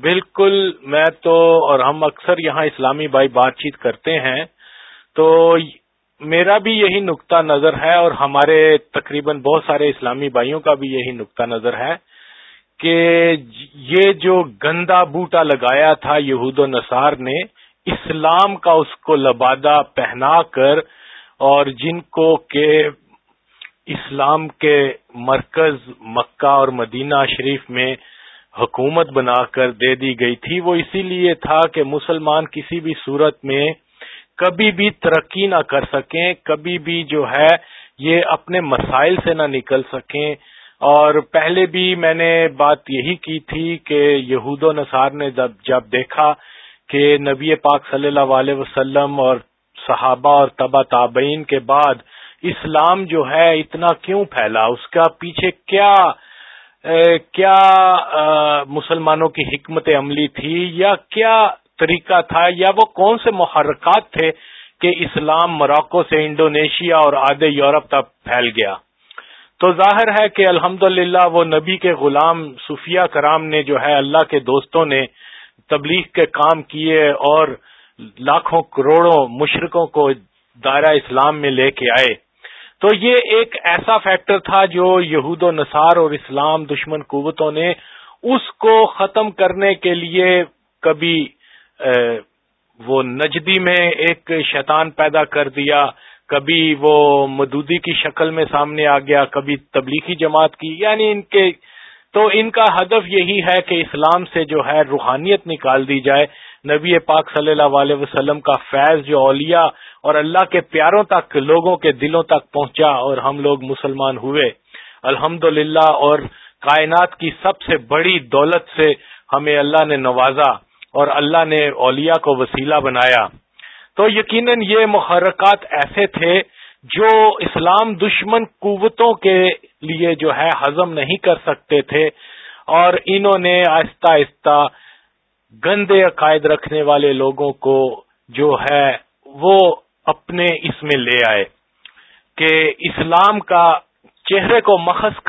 بالکل، میں تو اور ہم اکثر یہاں اسلامی بھائی بات چیت کرتے ہیں۔ تو میرا بھی یہی نقطہ نظر ہے اور ہمارے تقریباً بہت سارے اسلامی بھائیوں کا بھی یہی نقطہ نظر ہے کہ یہ جو گندا بوٹا لگایا تھا یہود و نصار نے، اسلام کا اس کو لبادہ پہنا کر اور جن کو کہ اسلام کے مرکز مکہ اور مدینہ شریف میں حکومت بنا کر دے دی گئی تھی، وہ اسی لیے تھا کہ مسلمان کسی بھی صورت میں کبھی بھی ترقی نہ کر سکیں، کبھی بھی جو ہے یہ اپنے مسائل سے نہ نکل سکیں۔ اور پہلے بھی میں نے بات یہی کی تھی کہ یہود و نصار نے جب دیکھا کہ نبی پاک صلی اللہ علیہ وسلم اور صحابہ اور تبا تابعین کے بعد اسلام جو ہے اتنا کیوں پھیلا؟ اس کا پیچھے کیا کیا مسلمانوں کی حکمت عملی تھی یا کیا طریقہ تھا یا وہ کون سے محرکات تھے کہ اسلام مراکو سے انڈونیشیا اور آدھے یورپ تک پھیل گیا؟ تو ظاہر ہے کہ الحمد وہ نبی کے غلام صوفیہ کرام نے جو ہے اللہ کے دوستوں نے تبلیغ کے کام کیے اور لاکھوں کروڑوں مشرقوں کو دائرہ اسلام میں لے کے آئے۔ تو یہ ایک ایسا فیکٹر تھا جو یہود و نصار اور اسلام دشمن قوتوں نے اس کو ختم کرنے کے لیے کبھی وہ نجدی میں ایک شیطان پیدا کر دیا، کبھی وہ مدودی کی شکل میں سامنے آ گیا، کبھی تبلیغی جماعت کی یعنی ان کے، تو ان کا ہدف یہی ہے کہ اسلام سے جو ہے روحانیت نکال دی جائے۔ نبی پاک صلی اللہ علیہ وسلم کا فیض جو اولیاء اور اللہ کے پیاروں تک، لوگوں کے دلوں تک پہنچا اور ہم لوگ مسلمان ہوئے۔ الحمد اور کائنات کی سب سے بڑی دولت سے ہمیں اللہ نے نوازا۔ اور اللہ نے اولیاء کو وسیلہ بنایا۔ تو یقیناً یہ محرکات ایسے تھے جو اسلام دشمن قوتوں کے لیے جو ہے ہضم نہیں کر سکتے تھے اور انہوں نے آہستہ آہستہ گندے عقائد رکھنے والے لوگوں کو جو ہے وہ اپنے اس میں لے آئے کہ اسلام کا چہرے کو مخص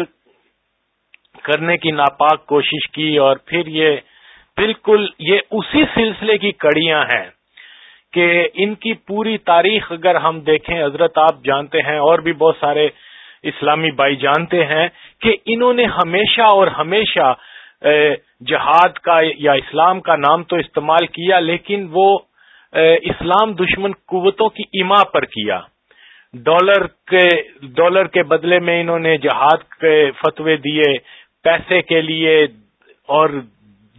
کرنے کی ناپاک کوشش کی اور پھر یہ بالکل یہ اسی سلسلے کی کڑیاں ہیں کہ ان کی پوری تاریخ اگر ہم دیکھیں، حضرت آپ جانتے ہیں، اور بھی بہت سارے اسلامی بھائی جانتے ہیں کہ انہوں نے ہمیشہ اور ہمیشہ جہاد کا یا اسلام کا نام تو استعمال کیا، لیکن وہ اسلام دشمن قوتوں کی ایما پر کیا۔ ڈالر کے ڈالر کے بدلے میں انہوں نے جہاد کے فتوے دیے، پیسے کے لیے، اور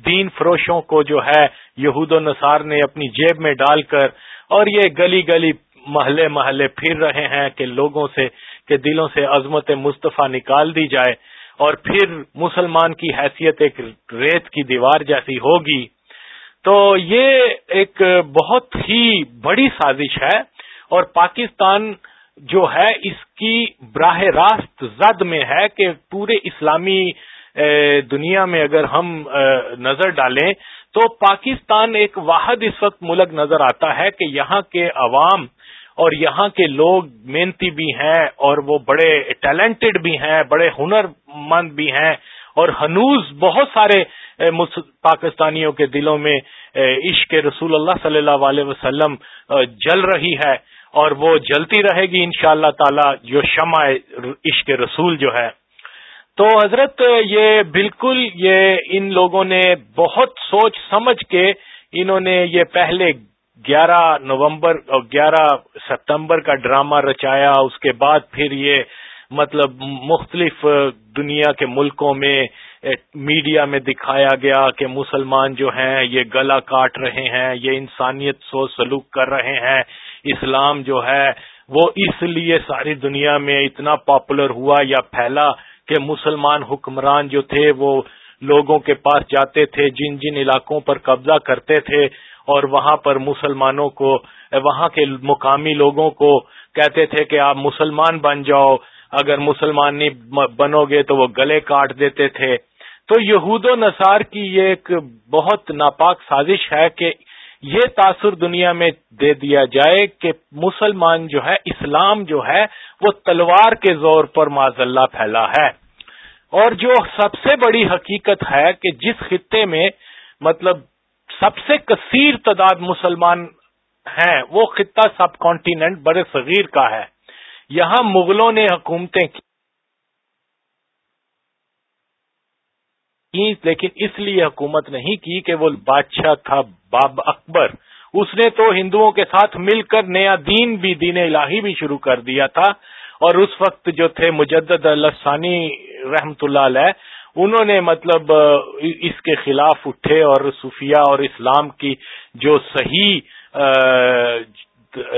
دین فروشوں کو جو ہے یہود و نصار نے اپنی جیب میں ڈال کر اور یہ گلی گلی محلے محلے پھر رہے ہیں کہ لوگوں سے، کہ دلوں سے عظمت مصطفیٰ نکال دی جائے اور پھر مسلمان کی حیثیت ایک ریت کی دیوار جیسی ہوگی۔ تو یہ ایک بہت ہی بڑی سازش ہے اور پاکستان جو ہے اس کی براہ راست زد میں ہے کہ پورے اسلامی دنیا میں اگر ہم نظر ڈالیں تو پاکستان ایک واحد اس وقت ملک نظر آتا ہے کہ یہاں کے عوام اور یہاں کے لوگ محنتی بھی ہیں اور وہ بڑے ٹیلنٹڈ بھی ہیں، بڑے ہنر مند بھی ہیں اور ہنوز بہت سارے پاکستانیوں کے دلوں میں عشق رسول اللہ صلی اللہ علیہ وسلم جل رہی ہے اور وہ جلتی رہے گی ان شاء اللہ تعالی جو شمع عشق رسول جو ہے۔ تو حضرت، یہ بالکل یہ ان لوگوں نے بہت سوچ سمجھ کے انہوں نے یہ پہلے گیارہ نومبر اور گیارہ ستمبر کا ڈرامہ رچایا، اس کے بعد پھر یہ مطلب مختلف دنیا کے ملکوں میں میڈیا میں دکھایا گیا کہ مسلمان جو ہیں، یہ گلا کاٹ رہے ہیں، یہ انسانیت سو سلوک کر رہے ہیں، اسلام جو ہے، وہ اس لیے ساری دنیا میں اتنا پاپولر ہوا یا پھیلا کہ مسلمان حکمران جو تھے وہ لوگوں کے پاس جاتے تھے، جن جن علاقوں پر قبضہ کرتے تھے اور وہاں پر مسلمانوں کو، وہاں کے مقامی لوگوں کو کہتے تھے کہ آپ مسلمان بن جاؤ، اگر مسلمان نہیں بنو گے تو وہ گلے کاٹ دیتے تھے۔ تو یہود و نصار کی یہ ایک بہت ناپاک سازش ہے کہ یہ تاثر دنیا میں دے دیا جائے کہ مسلمان جو ہے، اسلام جو ہے، وہ تلوار کے زور پر معذ اللہ پھیلا ہے۔ اور جو سب سے بڑی حقیقت ہے کہ جس خطے میں مطلب سب سے کثیر تعداد مسلمان ہیں، وہ خطہ سب کانٹیننٹ بڑے صغیر کا ہے۔ یہاں مغلوں نے حکومتیں کی۔ لیکن اس لیے حکومت نہیں کی کہ وہ بادشاہ تھا باب اکبر۔ اس نے تو ہندوؤں کے ساتھ مل کر نیا دین بھی، دین الہی بھی شروع کر دیا تھا۔ اور اس وقت جو تھے مجدد ثانی رحمت اللہ علیہ، انہوں نے مطلب اس کے خلاف اٹھے اور صوفیہ اور اسلام کی جو صحیح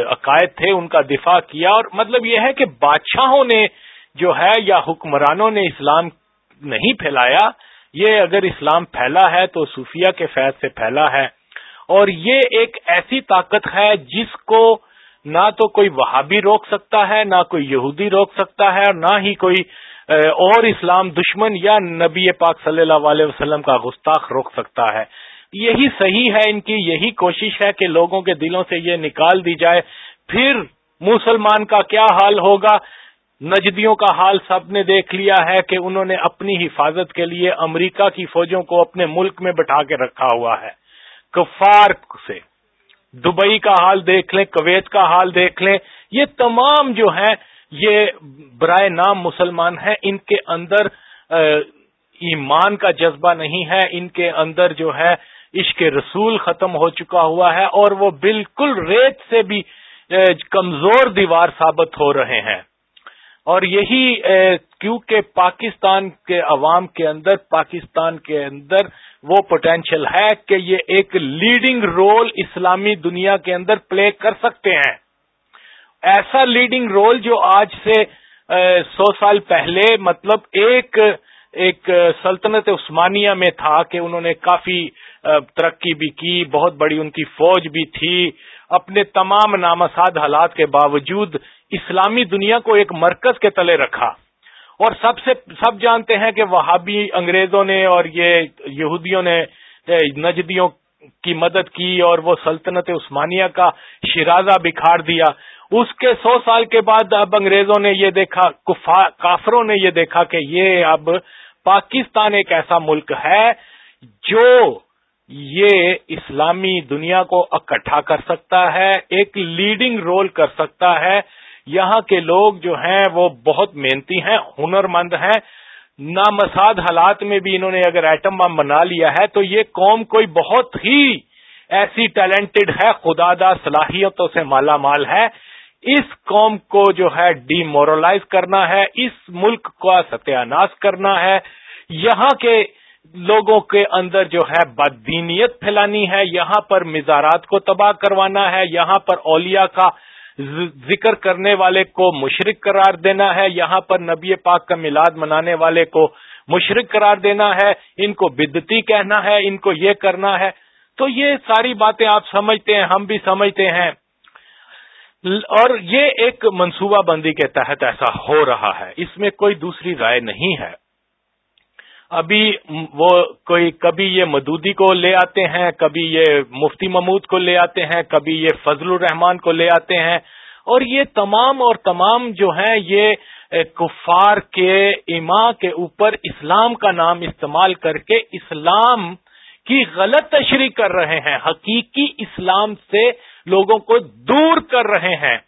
عقائد تھے، ان کا دفاع کیا۔ اور مطلب یہ ہے کہ بادشاہوں نے جو ہے یا حکمرانوں نے اسلام نہیں پھیلایا، یہ اگر اسلام پھیلا ہے تو صوفیہ کے فیض سے پھیلا ہے۔ اور یہ ایک ایسی طاقت ہے جس کو نہ تو کوئی وہابی روک سکتا ہے، نہ کوئی یہودی روک سکتا ہے اور نہ ہی کوئی اور اسلام دشمن یا نبی پاک صلی اللہ علیہ وسلم کا گستاخ روک سکتا ہے۔ یہی صحیح ہے، ان کی یہی کوشش ہے کہ لوگوں کے دلوں سے یہ نکال دی جائے۔ پھر مسلمان کا کیا حال ہوگا؟ نجدیوں کا حال سب نے دیکھ لیا ہے کہ انہوں نے اپنی حفاظت کے لیے امریکہ کی فوجوں کو اپنے ملک میں بٹھا کے رکھا ہوا ہے۔ کفار سے۔ دبئی کا حال دیکھ لیں، کویت کا حال دیکھ لیں۔ یہ تمام جو ہیں، یہ برائے نام مسلمان ہیں۔ ان کے اندر ایمان کا جذبہ نہیں ہے۔ ان کے اندر جو ہے، عشق رسول ختم ہو چکا ہوا ہے اور وہ بالکل ریت سے بھی کمزور دیوار ثابت ہو رہے ہیں۔ اور یہی کیونکہ پاکستان کے عوام کے اندر، پاکستان کے اندر وہ پوٹینشیل ہے کہ یہ ایک لیڈنگ رول اسلامی دنیا کے اندر پلے کر سکتے ہیں۔ ایسا لیڈنگ رول جو آج سے سو سال پہلے مطلب ایک ایک سلطنت عثمانیہ میں تھا کہ انہوں نے کافی ترقی بھی کی، بہت بڑی ان کی فوج بھی تھی۔ اپنے تمام نامساد حالات کے باوجود اسلامی دنیا کو ایک مرکز کے تلے رکھا۔ اور سب سے سب جانتے ہیں کہ وہابی انگریزوں نے اور یہ یہودیوں نے نجدیوں کی مدد کی اور وہ سلطنت عثمانیہ کا شرازہ بکھاڑ دیا۔ اس کے سو سال کے بعد اب انگریزوں نے یہ دیکھا کافروں نے یہ دیکھا کہ یہ اب پاکستان ایک ایسا ملک ہے جو یہ اسلامی دنیا کو اکٹھا کر سکتا ہے، ایک لیڈنگ رول کر سکتا ہے۔ یہاں کے لوگ جو ہیں وہ بہت محنتی ہیں ہنر مند ہیں۔ نامساد حالات میں بھی انہوں نے اگر ایٹم بم بنا لیا ہے تو یہ قوم کوئی بہت ہی ایسی ٹیلنٹڈ ہے، خدا دا صلاحیتوں سے مالا مال ہے۔ اس قوم کو جو ہے ڈی مورلائز کرنا ہے، اس ملک کا ستیہ ناش کرنا ہے۔ یہاں کے لوگوں کے اندر جو ہے بددینیت پھیلانی ہے۔ یہاں پر مزارات کو تباہ کروانا ہے۔ یہاں پر اولیاء کا ذکر کرنے والے کو مشرق قرار دینا ہے، یہاں پر نبی پاک کا میلاد منانے والے کو مشرق قرار دینا ہے، ان کو بدتی کہنا ہے، ان کو یہ کرنا ہے۔ تو یہ ساری باتیں آپ سمجھتے ہیں، ہم بھی سمجھتے ہیں۔ اور یہ ایک منصوبہ بندی کے تحت ایسا ہو رہا ہے۔ اس میں کوئی دوسری رائے نہیں ہے۔ ابھی وہ کوئی کبھی یہ مدودی کو لے آتے ہیں، کبھی یہ مفتی محمود کو لے آتے ہیں، کبھی یہ فضل الرحمان کو لے آتے ہیں۔ اور یہ تمام اور تمام جو ہیں، یہ کفار کے اما کے اوپر اسلام کا نام استعمال کر کے اسلام کی غلط تشریح کر رہے ہیں۔ حقیقی اسلام سے لوگوں کو دور کر رہے ہیں۔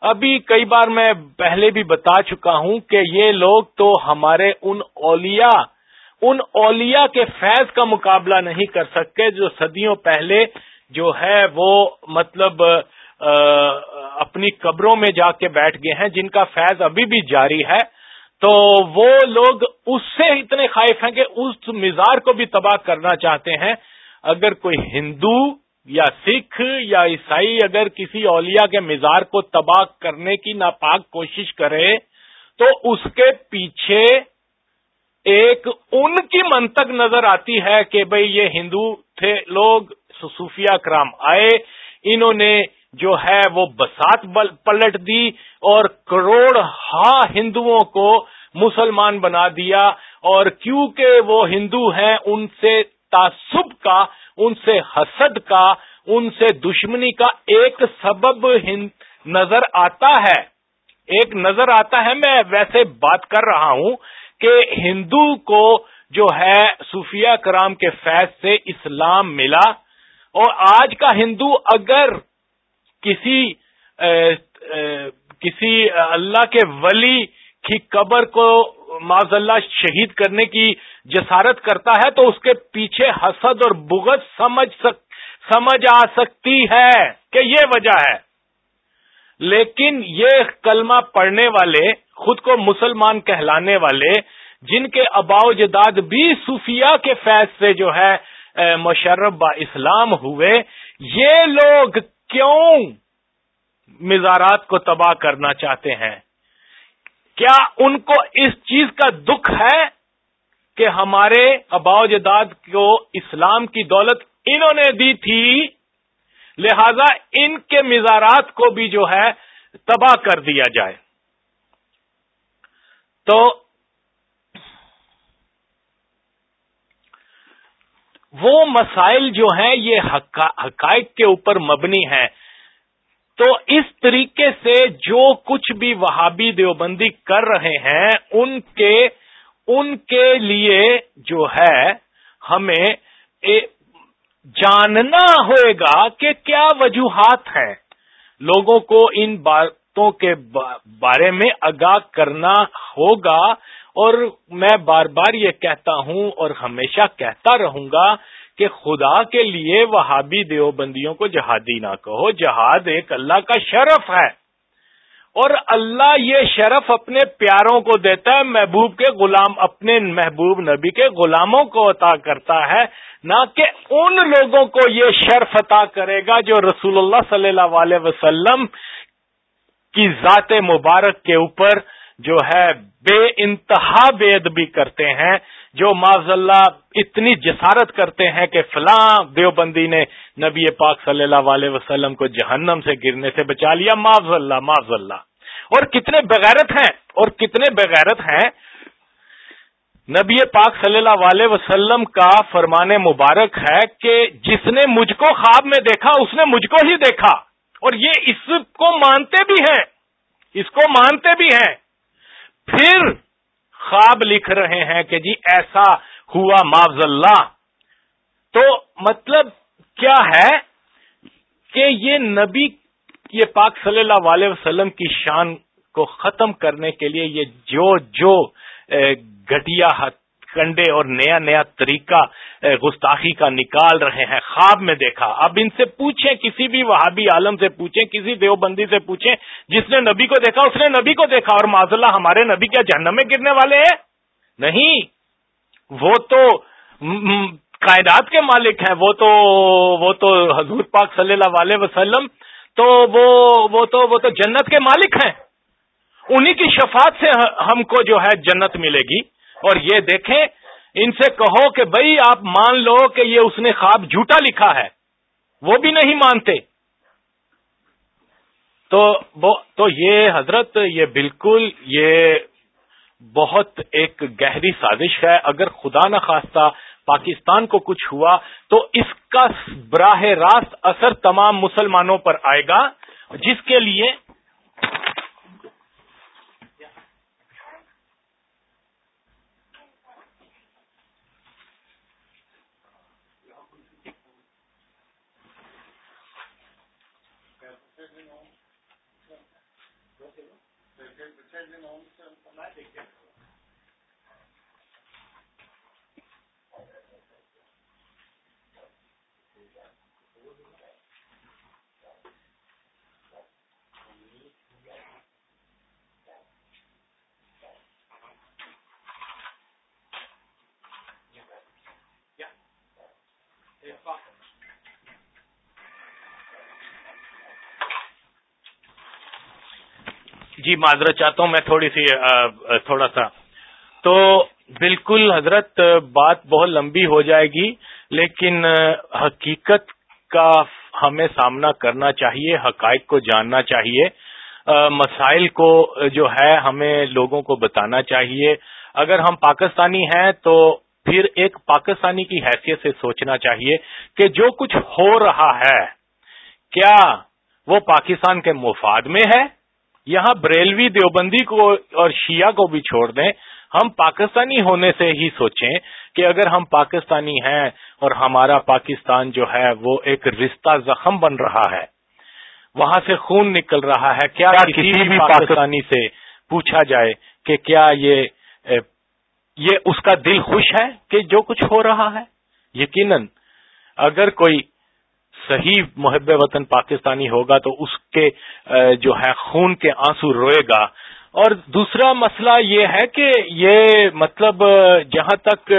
ابھی کئی بار میں پہلے بھی بتا چکا ہوں کہ یہ لوگ تو ہمارے ان اولیاء ان اولیاء کے فیض کا مقابلہ نہیں کر سکتے جو صدیوں پہلے جو ہے وہ مطلب اپنی قبروں میں جا کے بیٹھ گئے ہیں، جن کا فیض ابھی بھی جاری ہے۔ تو وہ لوگ اس سے اتنے خائف ہیں کہ اس مزار کو بھی تباہ کرنا چاہتے ہیں۔ اگر کوئی ہندو یا سکھ یا عیسائی اگر کسی اولیاء کے مزار کو تباہ کرنے کی ناپاک کوشش کرے، تو اس کے پیچھے ایک ان کی منتق نظر آتی ہے کہ بھئی یہ ہندو تھے، لوگ صوفیہ کرام آئے، انہوں نے جو ہے وہ بسات پلٹ دی اور کروڑ ہا ہندوؤں کو مسلمان بنا دیا اور کیونکہ وہ ہندو ہیں، ان سے تعصب کا، ان سے حسد کا، ان سے دشمنی کا ایک سبب نظر آتا ہے۔ ایک نظر آتا ہے، میں ویسے بات کر رہا ہوں۔ کہ ہندو کو جو ہے صوفیہ کرام کے فیض سے اسلام ملا۔ اور آج کا ہندو اگر کسی کسی اللہ کے ولی کی قبر کو معذ اللہ شہید کرنے کی جسارت کرتا ہے تو اس کے پیچھے حسد اور بغض سمجھ سک، سمجھ آ سکتی ہے کہ یہ وجہ ہے۔ لیکن یہ کلمہ پڑھنے والے، خود کو مسلمان کہلانے والے، جن کے اباؤ جداد بھی صوفیہ کے فیض سے جو ہے مشرف با اسلام ہوئے، یہ لوگ کیوں مزارات کو تباہ کرنا چاہتے ہیں؟ کیا ان کو اس چیز کا دکھ ہے کہ ہمارے اباؤ جداد کو اسلام کی دولت انہوں نے دی تھی؟ لہذا ان کے مزارات کو بھی جو ہے تباہ کر دیا جائے۔ تو وہ مسائل جو ہیں یہ حقائق کے اوپر مبنی ہیں۔ تو اس طریقے سے جو کچھ بھی وہابی دیوبندی کر رہے ہیں، ان کے ان کے لیے جو ہے ہمیں جاننا ہوئے گا کہ کیا وجوہات ہیں۔ لوگوں کو ان باتوں کے بارے میں آگاہ کرنا ہوگا اور میں بار بار یہ کہتا ہوں اور ہمیشہ کہتا رہوں گا کہ خدا کے لیے وہابی دیوبندیوں کو جہادی نہ کہو۔ جہاد ایک اللہ کا شرف ہے۔ اور اللہ یہ شرف اپنے پیاروں کو دیتا ہے، محبوب کے غلام، اپنے محبوب نبی کے غلاموں کو عطا کرتا ہے۔ نہ کہ ان لوگوں کو یہ شرف عطا کرے گا جو رسول اللہ صلی اللہ علیہ وسلم کی ذات مبارک کے اوپر جو ہے بے انتہا بے ادبی کرتے ہیں۔ جو معذ اللہ اتنی جسارت کرتے ہیں کہ فلاں دیوبندی نے نبی پاک صلی اللہ علیہ وسلم کو جہنم سے گرنے سے بچا لیا۔ معذ اللہ معذ اللہ۔ اور کتنے بغیرت ہیں، اور کتنے بغیرت ہیں۔ نبی پاک صلی اللہ علیہ وسلم کا فرمان مبارک ہے کہ جس نے مجھ کو خواب میں دیکھا، اس نے مجھ کو ہی دیکھا۔ اور یہ اس کو مانتے بھی ہیں، اس کو مانتے بھی ہیں۔ پھر خواب لکھ رہے ہیں کہ جی ایسا ہوا معاوض اللہ۔ تو مطلب کیا ہے کہ یہ نبی یہ پاک صلی اللہ علیہ وسلم کی شان کو ختم کرنے کے لیے یہ جو جو گٹیا کنڈے اور نیا نیا طریقہ گستاخی کا نکال رہے ہیں، خواب میں دیکھا۔ اب ان سے پوچھیں، کسی بھی وہابی عالم سے پوچھیں، کسی دیوبندی سے پوچھیں، جس نے نبی کو دیکھا، اس نے نبی کو دیکھا، اور معذ اللہ ہمارے نبی کیا جہنم میں گرنے والے ہیں؟ نہیں۔ وہ تو قائدات کے مالک ہیں، وہ تو وہ تو حضور پاک صلی اللہ علیہ وسلم تو وہ وہ تو وہ تو جنت کے مالک ہیں۔ انہی کی شفاعت سے ہم کو جو ہے جنت ملے گی۔ اور یہ دیکھیں، ان سے کہو کہ بھائی آپ مان لو کہ یہ اس نے خواب جھوٹا لکھا ہے۔ وہ بھی نہیں مانتے۔ تو تو یہ حضرت، یہ بالکل، یہ بہت ایک گہری سازش ہے۔ اگر خدا نخواستہ پاکستان کو کچھ ہوا تو اس کا براہ راست اثر تمام مسلمانوں پر آئے گا، جس کے لیے جی معذرت چاہتا ہوں، میں تھوڑی سی تھوڑا سا۔ تو بالکل حضرت، بات بہت لمبی ہو جائے گی، لیکن حقیقت کا ہمیں سامنا کرنا چاہیے، حقائق کو جاننا چاہیے۔ مسائل کو جو ہے، ہمیں لوگوں کو بتانا چاہیے۔ اگر ہم پاکستانی ہیں، تو پھر ایک پاکستانی کی حیثیت سے سوچنا چاہیے کہ جو کچھ ہو رہا ہے، کیا وہ پاکستان کے مفاد میں ہے؟ یہاں بریلوی دیوبندی کو اور شیعہ کو بھی چھوڑ دیں ہم پاکستانی ہونے سے ہی سوچیں کہ اگر ہم پاکستانی ہیں اور ہمارا پاکستان جو ہے وہ ایک رشتہ زخم بن رہا ہے وہاں سے خون نکل رہا ہے کیا کسی بھی پاکستانی سے پوچھا جائے کہ کیا یہ یہ اس کا دل خوش ہے کہ جو کچھ ہو رہا ہے؟ یقیناً اگر کوئی صحیح محب وطن پاکستانی ہوگا تو اس کے جو ہے خون کے آنسو روئے گا۔ اور دوسرا مسئلہ یہ ہے کہ یہ مطلب جہاں تک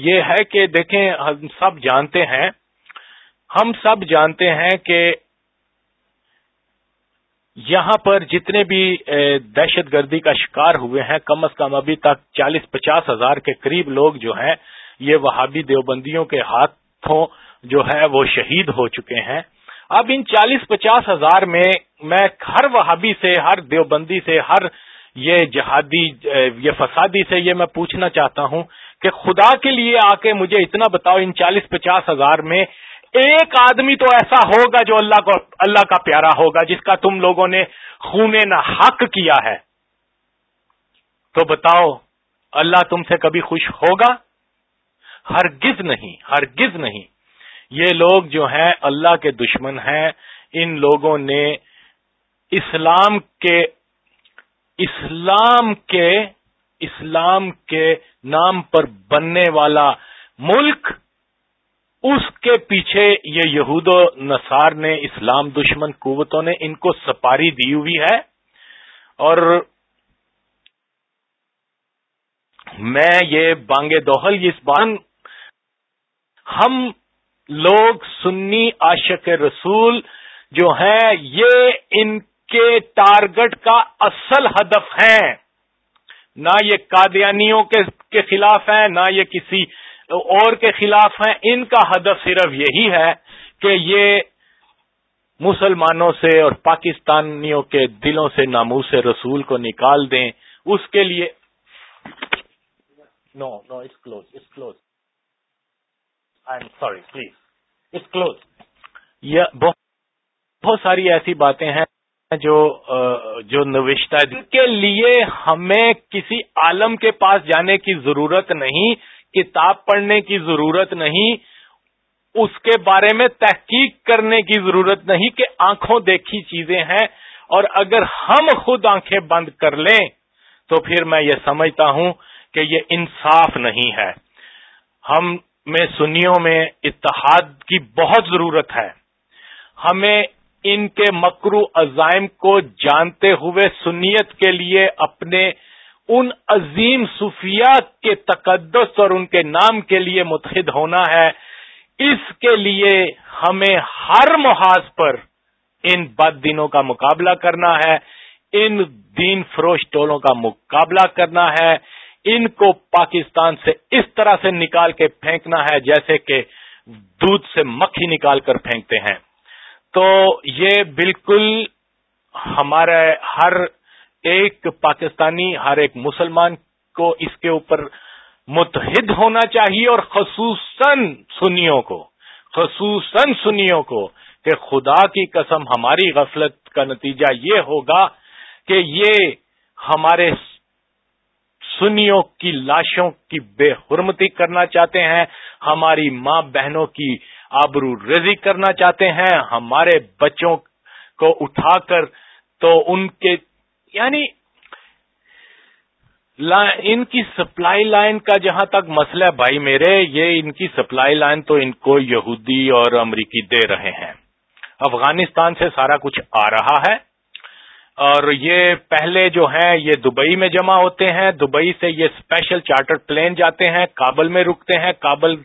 یہ ہے کہ دیکھیں، ہم سب جانتے ہیں، ہم سب جانتے ہیں کہ یہاں پر جتنے بھی دہشت گردی کا شکار ہوئے ہیں، کم از کم ابھی تک چالیس پچاس ہزار کے قریب لوگ جو ہیں، یہ وہابی دیوبندیوں کے ہاتھوں جو ہے وہ شہید ہو چکے ہیں۔ اب ان چالیس پچاس ہزار میں میں ہر وہابی سے، ہر دیوبندی سے، ہر یہ جہادی، یہ فسادی سے یہ میں پوچھنا چاہتا ہوں کہ خدا کے لیے آ کے مجھے اتنا بتاؤ، ان چالیس پچاس ہزار میں ایک آدمی تو ایسا ہوگا جو اللہ کو، اللہ کا پیارا ہوگا، جس کا تم لوگوں نے خون نہ حق کیا ہے۔ تو بتاؤ، اللہ تم سے کبھی خوش ہوگا؟ ہرگز نہیں ہرگز نہیں۔ یہ لوگ جو ہیں اللہ کے دشمن ہیں، ان لوگوں نے اسلام کے اسلام کے اسلام کے نام پر بننے والا ملک، اس کے پیچھے یہ یہود و نصار نے، اسلام دشمن قوتوں نے ان کو سپاری دی ہوئی ہے۔ اور میں یہ بانگے دوہل اس بان ہم لوگ سنی عاشق رسول جو ہیں، یہ ان کے ٹارگٹ کا اصل ہدف ہے نہ یہ قادیانیوں کے خلاف ہیں، نہ یہ کسی اور کے خلاف ہیں۔ ان کا ہدف صرف یہی ہے کہ یہ مسلمانوں سے اور پاکستانیوں کے دلوں سے ناموس رسول کو نکال دیں۔ اس کے لیے no no it's close it's close I am sorry please it's close یہ بہت ساری ایسی باتیں ہیں جو جو نوشتہ کے لیے ہمیں کسی عالم کے پاس جانے کی ضرورت نہیں، کتاب پڑھنے کی ضرورت نہیں، اس کے بارے میں تحقیق کرنے کی ضرورت نہیں کہ آنکھوں دیکھی چیزیں ہیں۔ اور اگر ہم خود آنکھیں بند کر لیں، تو پھر میں یہ سمجھتا ہوں کہ یہ انصاف نہیں ہے۔ ہم میں سنیوں میں اتحاد کی بہت ضرورت ہے۔ ہمیں ان کے مکرو عزائم کو جانتے ہوئے سنیت کے لیے اپنے ان عظیم صوفیہ کے تقدس اور ان کے نام کے لیے متحد ہونا ہے۔ اس کے لیے ہمیں ہر محاذ پر ان بد دنوں کا مقابلہ کرنا ہے۔ ان دین فروش ٹولوں کا مقابلہ کرنا ہے۔ ان کو پاکستان سے اس طرح سے نکال کے پھینکنا ہے جیسے کہ دودھ سے مکھی نکال کر پھینکتے ہیں۔ تو یہ بالکل ہمارے ہر ایک پاکستانی، ہر ایک مسلمان کو اس کے اوپر متحد ہونا چاہیے اور خصوصاً سنیوں کو، خصوصاً سنیوں کو کہ خدا کی قسم ہماری غفلت کا نتیجہ یہ ہوگا کہ یہ ہمارے سنیوں کی لاشوں کی بے حرمتی کرنا چاہتے ہیں، ہماری ماں بہنوں کی آبرو رضی کرنا چاہتے ہیں، ہمارے بچوں کو اٹھا کر تو ان کے یعنی ان کی سپلائی لائن کا جہاں تک مسئلہ ہے بھائی میرے، یہ ان کی سپلائی لائن تو ان کو یہودی اور امریکی دے رہے ہیں۔ افغانستان سے سارا کچھ آ رہا ہے۔ اور یہ پہلے جو ہیں، یہ دبئی میں جمع ہوتے ہیں۔ دبئی سے یہ اسپیشل چارٹر پلین جاتے ہیں، کابل میں رکتے ہیں۔ کابل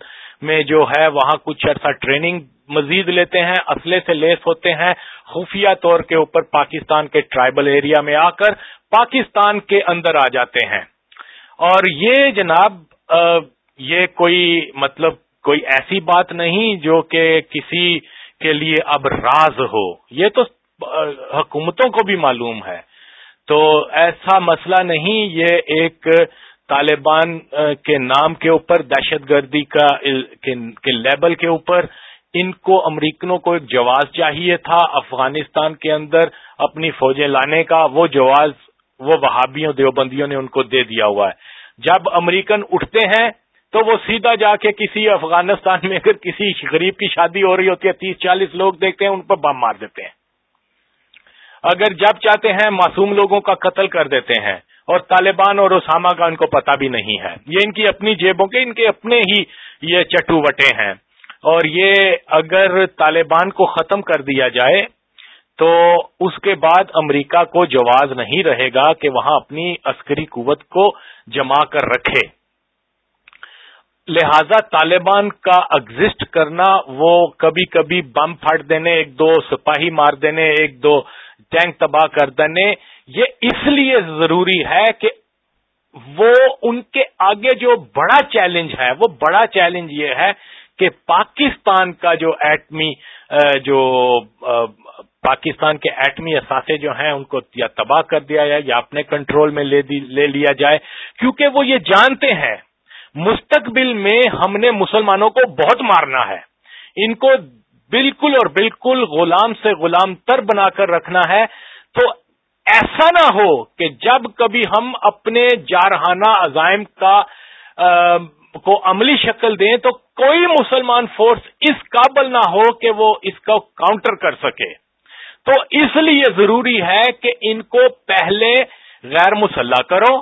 میں جو ہے، وہاں کچھ عرصہ ٹریننگ مزید لیتے ہیں، اسلحے سے لیس ہوتے ہیں۔ خفیہ طور کے اوپر پاکستان کے ٹرائبل ایریا میں آ کر پاکستان کے اندر آ جاتے ہیں۔ اور یہ جناب یہ کوئی مطلب کوئی ایسی بات نہیں جو کہ کسی کے لیے اب راز ہو۔ یہ تو حکومتوں کو بھی معلوم ہے۔ تو ایسا مسئلہ نہیں، یہ ایک طالبان کے نام کے اوپر، دہشت گردی کا کے لیبل کے اوپر، ان کو امریکنوں کو ایک جواز چاہیے تھا۔ افغانستان کے اندر اپنی فوجیں لانے کا وہ جواز، وہ وہابیوں، دیوبندیوں نے ان کو دے دیا ہوا ہے۔ جب امریکن اٹھتے ہیں، تو وہ سیدھا جا کے کسی افغانستان میں اگر کسی غریب کی شادی ہو رہی ہوتی ہے، تیس، چالیس لوگ دیکھتے ہیں، ان پر بم مار دیتے ہیں۔ اگر جب چاہتے ہیں معصوم لوگوں کا قتل کر دیتے ہیں اور طالبان اور اسامہ کا ان کو پتا بھی نہیں ہے۔ یہ ان کی اپنی جیبوں کے، ان کے اپنے ہی یہ چٹو وٹے ہیں۔ اور یہ اگر طالبان کو ختم کر دیا جائے تو اس کے بعد امریکہ کو جواز نہیں رہے گا کہ وہاں اپنی عسکری قوت کو جما کر رکھے۔ لہذا طالبان کا ایگزٹ کرنا، وہ کبھی کبھی بم پھاٹ دینے، ایک دو سپاہی مار دینے، ایک دو ٹینک تباہ کر دینے، یہ اس لیے ضروری ہے کہ وہ ان کے آگے جو بڑا چیلنج ہے، وہ بڑا چیلنج یہ ہے کہ پاکستان کا جو ایٹمی جو پاکستان کے ایٹمی اثاثے جو ہیں، ان کو یا تباہ کر دیا جائے یا اپنے کنٹرول میں لے لیا جائے۔ کیونکہ وہ یہ جانتے ہیں، مستقبل میں ہم نے مسلمانوں کو بہت مارنا ہے۔ ان کو بالکل اور بالکل غلام سے غلام تر بنا کر رکھنا ہے، تو ایسا نہ ہو کہ جب کبھی ہم اپنے جارحانہ عزائم کا کو عملی شکل دیں تو کوئی مسلمان فورس اس قابل نہ ہو کہ وہ اس کو کاؤنٹر کر سکے۔ تو اس لیے ضروری ہے کہ ان کو پہلے غیر مسلح کرو،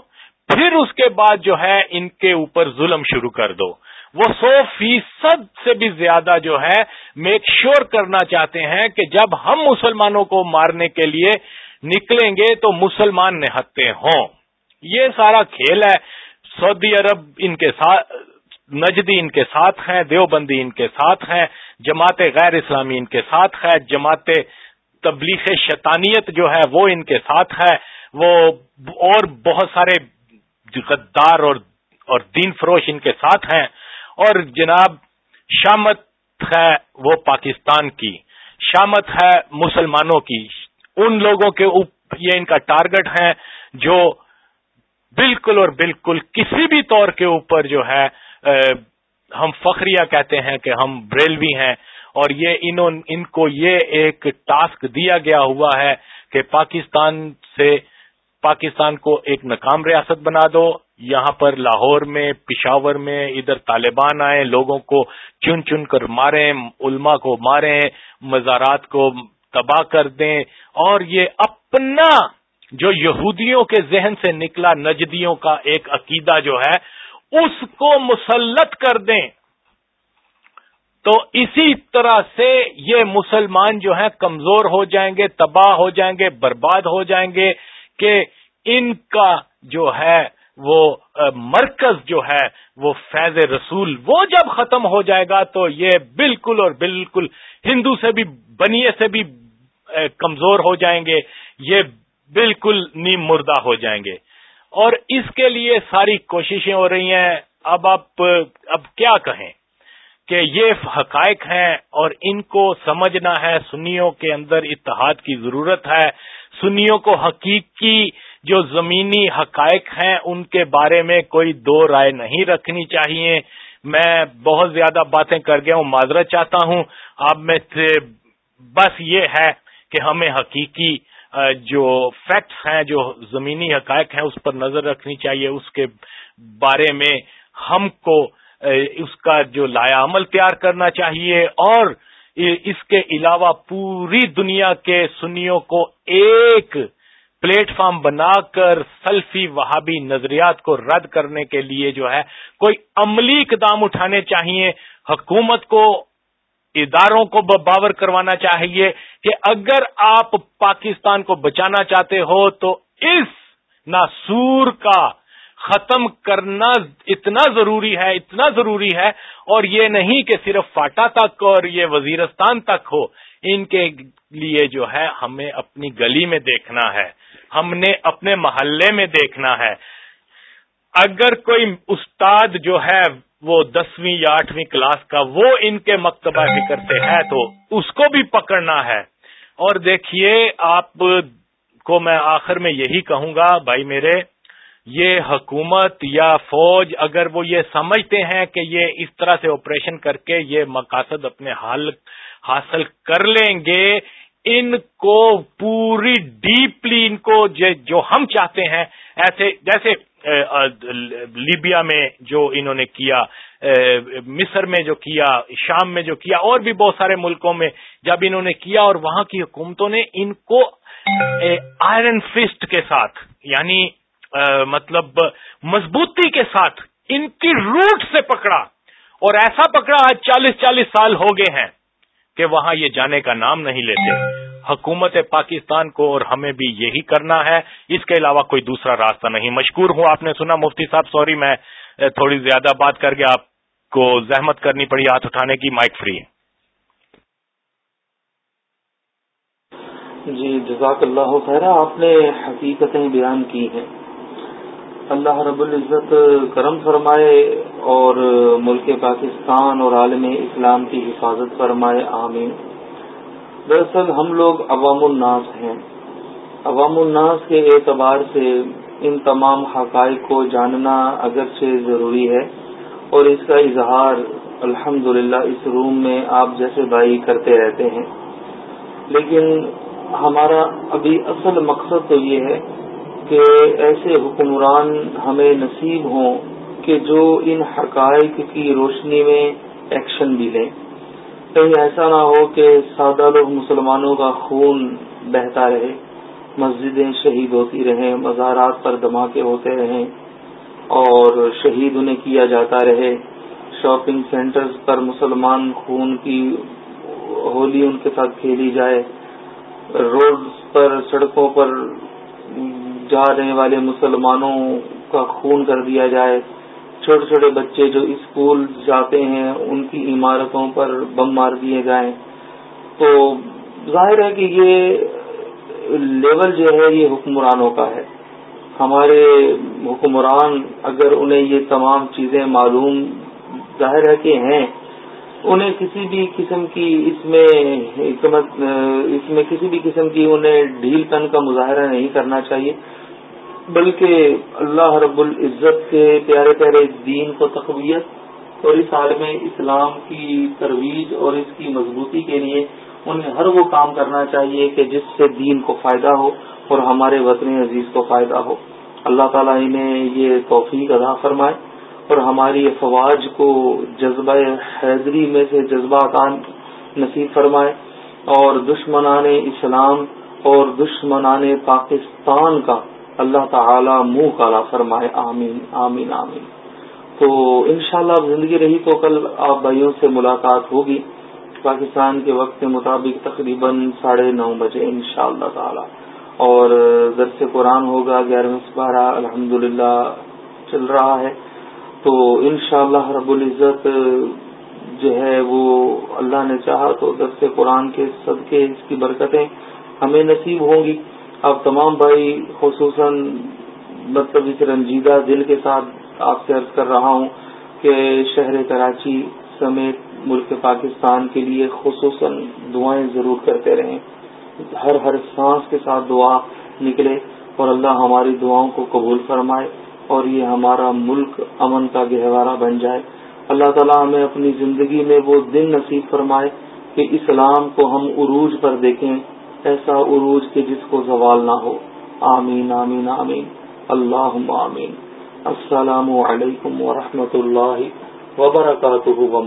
پھر اس کے بعد جو ہے ان کے اوپر ظلم شروع کر دو۔ وہ سو فیصد سے بھی زیادہ جو ہے میک شیور کرنا چاہتے ہیں کہ جب ہم مسلمانوں کو مارنے کے لیے نکلیں گے تو مسلمان نہتے ہوں۔ یہ سارا کھیل ہے۔ سعودی عرب ان کے ساتھ، نجدی ان کے ساتھ ہیں، دیوبندی ان کے ساتھ ہیں، جماعت غیر اسلامی ان کے ساتھ ہے جماعت تبلیغ شیطانیت جو ہے وہ ان کے ساتھ ہے۔ وہ اور بہت سارے غدار اور اور دین فروش ان کے ساتھ ہیں۔ اور جناب، شامت ہے وہ پاکستان کی، شامت ہے مسلمانوں کی۔ ان لوگوں کے یہ ان کا ٹارگٹ ہے جو بالکل اور بالکل کسی بھی طور کے اوپر جو ہے ہم فخریہ کہتے ہیں کہ ہم بریلوی ہیں۔ اور یہ انہوں، ان کو یہ ایک ٹاسک دیا گیا ہوا ہے کہ پاکستان سے، پاکستان کو ایک ناکام ریاست بنا دو۔ یہاں پر لاہور میں، پشاور میں ادھر طالبان آئے، لوگوں کو چن چن کر ماریں، علماء کو ماریں مزارات کو تباہ کر دیں۔ اور یہ اپنا جو یہودیوں کے ذہن سے نکلا، نجدیوں کا ایک عقیدہ جو ہے، اس کو مسلط کر دیں۔ تو اسی طرح سے یہ مسلمان جو ہیں، کمزور ہو جائیں گے، تباہ ہو جائیں گے، برباد ہو جائیں گے کہ ان کا جو ہے وہ مرکز جو ہے، وہ فیض رسول، وہ جب ختم ہو جائے گا تو یہ بالکل اور بالکل ہندو سے بھی بنیے سے بھی کمزور ہو جائیں گے، یہ بالکل نیم مردہ ہو جائیں گے۔ اور اس کے لیے ساری کوششیں ہو رہی ہیں۔ اب آپ، اب کیا کہیں کہ یہ حقائق ہیں اور ان کو سمجھنا ہے۔ سنیوں کے اندر اتحاد کی ضرورت ہے۔ سنیوں کو حقیقی جو زمینی حقائق ہیں، ان کے بارے میں کوئی دو رائے نہیں رکھنی چاہیے۔ میں بہت زیادہ باتیں کر گیا ہوں، معذرت چاہتا ہوں۔ اب میں بس یہ ہے کہ ہمیں حقیقی جو فیکٹس ہیں، جو زمینی حقائق ہیں، اس پر نظر رکھنی چاہیے۔ اس کے بارے میں ہم کو اس کا جو لایا عمل تیار کرنا چاہیے۔ اور اس کے علاوہ پوری دنیا کے سنیوں کو ایک پلیٹ فارم بنا کر سلفی وہابی نظریات کو رد کرنے کے لیے جو ہے کوئی عملی اقدام اٹھانے چاہیے، حکومت کو، اداروں کو باور کروانا چاہیے کہ اگر آپ پاکستان کو بچانا چاہتے ہو تو اس ناسور کا ختم کرنا اتنا ضروری ہے، اتنا ضروری ہے اور یہ نہیں کہ صرف فاٹا تک اور یہ وزیرستان تک ہو۔ ان کے لیے جو ہے ہمیں اپنی گلی میں دیکھنا ہے۔ ہم نے اپنے محلے میں دیکھنا ہے۔ اگر کوئی استاد جو ہے وہ دسویں یا آٹھویں کلاس کا وہ ان کے مکتبہ فکر سے ہے تو اس کو بھی پکڑنا ہے۔ اور دیکھیے آپ کو میں آخر میں یہی کہوں گا، بھائی میرے، یہ حکومت یا فوج اگر وہ یہ سمجھتے ہیں کہ یہ اس طرح سے آپریشن کر کے یہ مقاصد اپنے حال حاصل کر لیں گے، ان کو پوری ڈیپلی ان کو جو ہم چاہتے ہیں، ایسے جیسے لیبیا میں جو انہوں نے کیا مصر میں جو کیا، شام میں جو کیا، اور بھی بہت سارے ملکوں میں جب انہوں نے کیا اور وہاں کی حکومتوں نے ان کو آئرن فسٹ کے ساتھ یعنی مطلب مضبوطی کے ساتھ ان کی روٹ سے پکڑا، اور ایسا پکڑا آج چالیس چالیس سال ہو گئے ہیں۔ کہ وہاں یہ جانے کا نام نہیں لیتے۔ حکومت پاکستان کو اور ہمیں بھی یہی کرنا ہے۔ اس کے علاوہ کوئی دوسرا راستہ نہیں۔ مشکور ہوں، آپ نے سنا، مفتی صاحب، سوری، میں تھوڑی زیادہ بات کر کے آپ کو زحمت کرنی پڑی، ہاتھ اٹھانے کی، مائک فری جی جزاک اللہ خیر آپ نے حقیقتیں بیان کی ہیں۔ اللہ رب العزت کرم فرمائے اور ملک پاکستان اور عالم اسلام کی حفاظت فرمائے، آمین۔ دراصل ہم لوگ عوام الناس ہیں۔ عوام الناس کے اعتبار سے ان تمام حقائق کو جاننا اگرچہ ضروری ہے اور اس کا اظہار الحمد اس روم میں آپ جیسے بھائی کرتے رہتے ہیں۔ لیکن ہمارا ابھی اصل مقصد تو یہ ہے کہ ایسے حکمران ہمیں نصیب ہوں کہ جو ان حقائق کی روشنی میں ایکشن بھی لیں۔ کہیں ایسا نہ ہو کہ سادہ لوگ مسلمانوں کا خون بہتا رہے، مسجدیں شہید ہوتی رہیں، مزارات پر دھماکے ہوتے رہیں اور شہید انہیں کیا جاتا رہے۔ شاپنگ سینٹرز پر مسلمان خون کی ہولی ان کے ساتھ کھیلی جائے۔ روڈ پر سڑکوں پر جا رہے والے مسلمانوں کا خون کر دیا جائے۔ چھوٹے چھوٹے بچے جو اسکول جاتے ہیں، ان کی عمارتوں پر بم مار دیے جائیں۔ تو ظاہر ہے کہ یہ لیول جو ہے، یہ حکمرانوں کا ہے۔ ہمارے حکمران اگر انہیں یہ تمام چیزیں معلوم ظاہر ہے کہ ہیں، انہیں کسی بھی قسم کی اس میں اس میں کسی بھی قسم کی انہیں ڈھیل پن کا مظاہرہ نہیں کرنا چاہیے۔ بلکہ اللہ رب العزت کے پیارے پیارے دین کو تقویت اور اس عالم اسلام کی ترویج اور اس کی مضبوطی کے لیے انہیں ہر وہ کام کرنا چاہیے کہ جس سے دین کو فائدہ ہو اور ہمارے وطن عزیز کو فائدہ ہو۔ اللہ تعالیٰ انہیں یہ توفیق ادا فرمائے اور ہماری افواج کو جذبہ حیدری میں سے جذبہ کان نصیب فرمائے اور دشمنان اسلام اور دشمنان پاکستان کا اللہ تعالی منہ کالا فرمائے، آمین آمین آمین۔ تو انشاءاللہ اب زندگی رہی تو کل آپ بھائیوں سے ملاقات ہوگی۔ پاکستان کے وقت کے مطابق تقریباً ساڑھے نو بجے ان شاء اللہ تعالی۔ اور درس قرآن ہوگا، گیارہویں بارہ الحمد چل رہا ہے۔ تو ان شاء اللہ رب العزت جو ہے وہ اللہ نے چاہا تو درس قرآن کے صدقے اس کی برکتیں ہمیں نصیب ہوں گی۔ اب تمام بھائی خصوصاً مطلب اس رنجیدہ دل کے ساتھ آپ سے عرض کر رہا ہوں کہ شہر کراچی سمیت ملک پاکستان کے لیے خصوصاً دعائیں ضرور کرتے رہیں۔ ہر ہر سانس کے ساتھ دعا نکلے اور اللہ ہماری دعاؤں کو قبول فرمائے اور یہ ہمارا ملک امن کا گہوارہ بن جائے۔ اللہ تعالیٰ ہمیں اپنی زندگی میں وہ دن نصیب فرمائے کہ اسلام کو ہم عروج پر دیکھیں۔ ایسا عروج کہ جس کو زوال نہ ہو۔ آمین آمین آمین۔ اللہ آمین۔ السلام علیکم ورحمۃ اللہ وبرکاتہ و